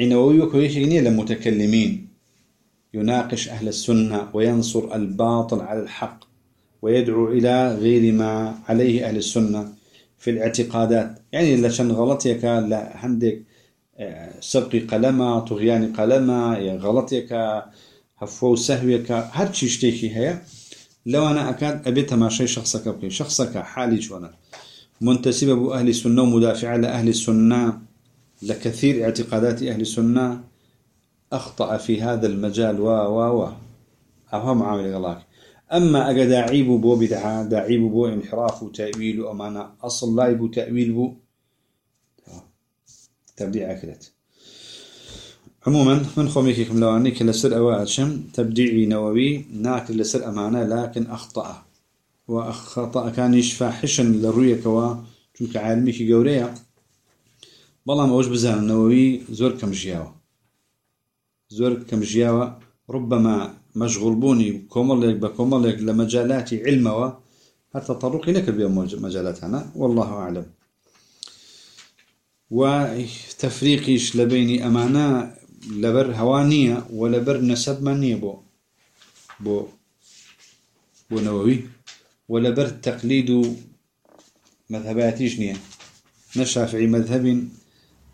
عنوي وكويشيني للمتكلمين. يناقش أهل السنة وينصر الباطل على الحق ويدعو إلى غير ما عليه أهل السنة في الاعتقادات. يعني لشان غلطيك لا عندك آه، سبق قلمة طغيان قلمة غلطيك هفو سهويك هر شيء شتيكي هي لو أنا أكاد أبي تماشي شخصك بكي شخصك حالي شونا منتسب أبو أهل السنة ومدافع لأهل السنة لكثير اعتقادات أهل السنة أخطأ في هذا المجال و و و أهم عامل غلاك أما أجا داعيب بو بدعة داعيب بو انحراف وتأويل وأمانة أصل لا يبو تأويل بو تبديع أكلت. عموما من خوميكم لو أنك لسر أوائل شم تبديعي نووي ناكل لسر أمانة لكن أخطأ. وأخطأ كان يشفى حشن للرؤية كوا چونك عالمي كي قوريا. بەڵام ئەوش بزان النووي زور كم ژیاوە زور كم ژیاوە ربما مشغول بوني كوملك بكوملك لمجالات علموا حتى تطرقي لك بمجالاتنا والله أعلم. وتفريقيش لبين أمانة لبر هوانية ولبر نسب منية بو. بو. بو نووي. ولبر تقليد مذهباتيش نية. نشافعي مذهب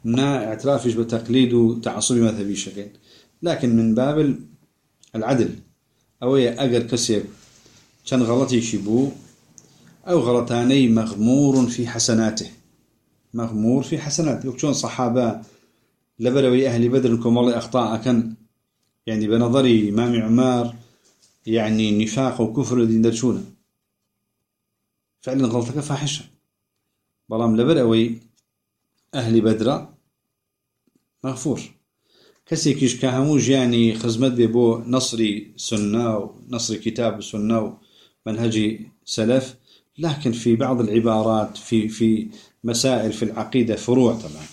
نا اعترافش بتقليد وتعصب مذهبي شكل. لكن من باب العدل أو أجر كسب كان غلطي شبو أو غلطاني مغمور في حسناته. مغمور في حسناته يكون صحابة لبلوي أهل بدر كم أخطاء كان يعني بنظري إمام عمار يعني نفاق وكفر الذين درشونه فعلا غلطك فاحشة. بلام لبلوي أهل بدر مغفور. كسيكيش كهموج يعني خزمت ببو نصري سنة ونصري كتاب سنة ومنهجي سلف. لكن في بعض العبارات في في مسائل في العقيدة فروع طبعا.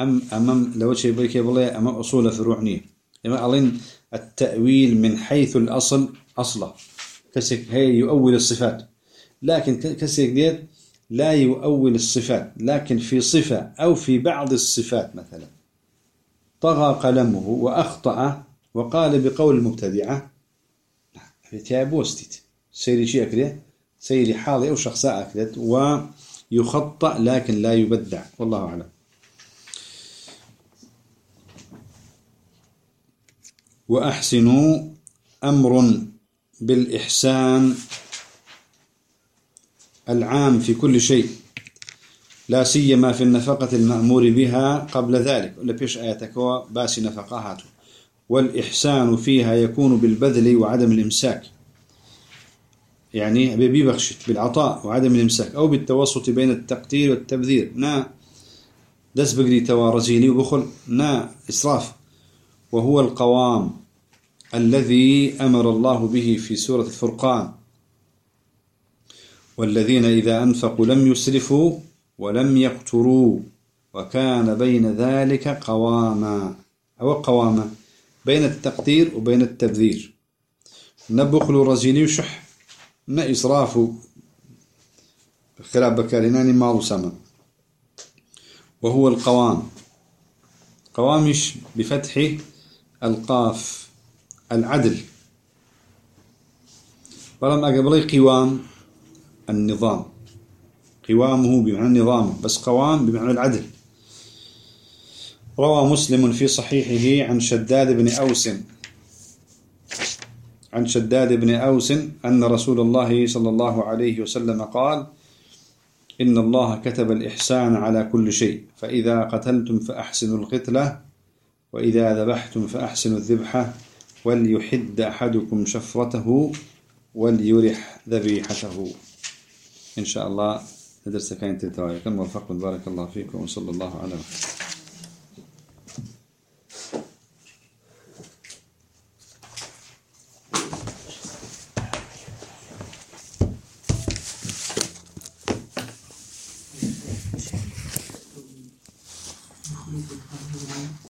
أم أمام لو شيء بيك بالله أمام أصول فروع نية. إما ألين التأويل من حيث الأصل أصله كسك هي يؤول الصفات. لكن كسك ديت لا يؤول الصفات. لكن في صفة أو في بعض الصفات مثلا. طغى قلمه وأخطأ وقال بقول المبتدعة بوستيت سيري شيء أكده سيري حالي أو شخصاء أكدت ويخطأ لكن لا يبدع. والله أعلم. وأحسنوا أمر بالإحسان العام في كل شيء لا سيما في النفقة المأمور بها قبل ذلك. ولا بيش آياتك باس نفقاته والإحسان فيها يكون بالبذل وعدم الإمساك. يعني ببخشت بالعطاء وعدم الإمساك أو بالتوسط بين التقتير والتبذير. نا دس بقري توا رزيلي وبخل. نا إسراف. وهو القوام الذي أمر الله به في سورة الفرقان. والذين إذا أنفقوا لم يسرفوا ولم يقتروا. وكان بين ذلك قواما. أو قواما بين التقدير وبين التبذير. نبخل رزيني وشح. ما إسراف خلاف بكارناني مال سما وهو القوام. قوامش بفتح القاف العدل. بلام أقبلي قوام النظام. قوامه بمعنى نظامه بس قوام بمعنى العدل. روى مسلم في صحيحه عن شداد بن أوس عن شداد بن أوس أن رسول الله صلى الله عليه وسلم قال إن الله كتب الإحسان على كل شيء فإذا قتلتم فأحسنوا القتلة وإذا ذبحتم فأحسنوا الذبحة وليحد أحدكم شفرته وليرح ذبيحته. إن شاء الله كاين تلتوايا كم موفق بارك الله فيكم. وصلى الله على محمد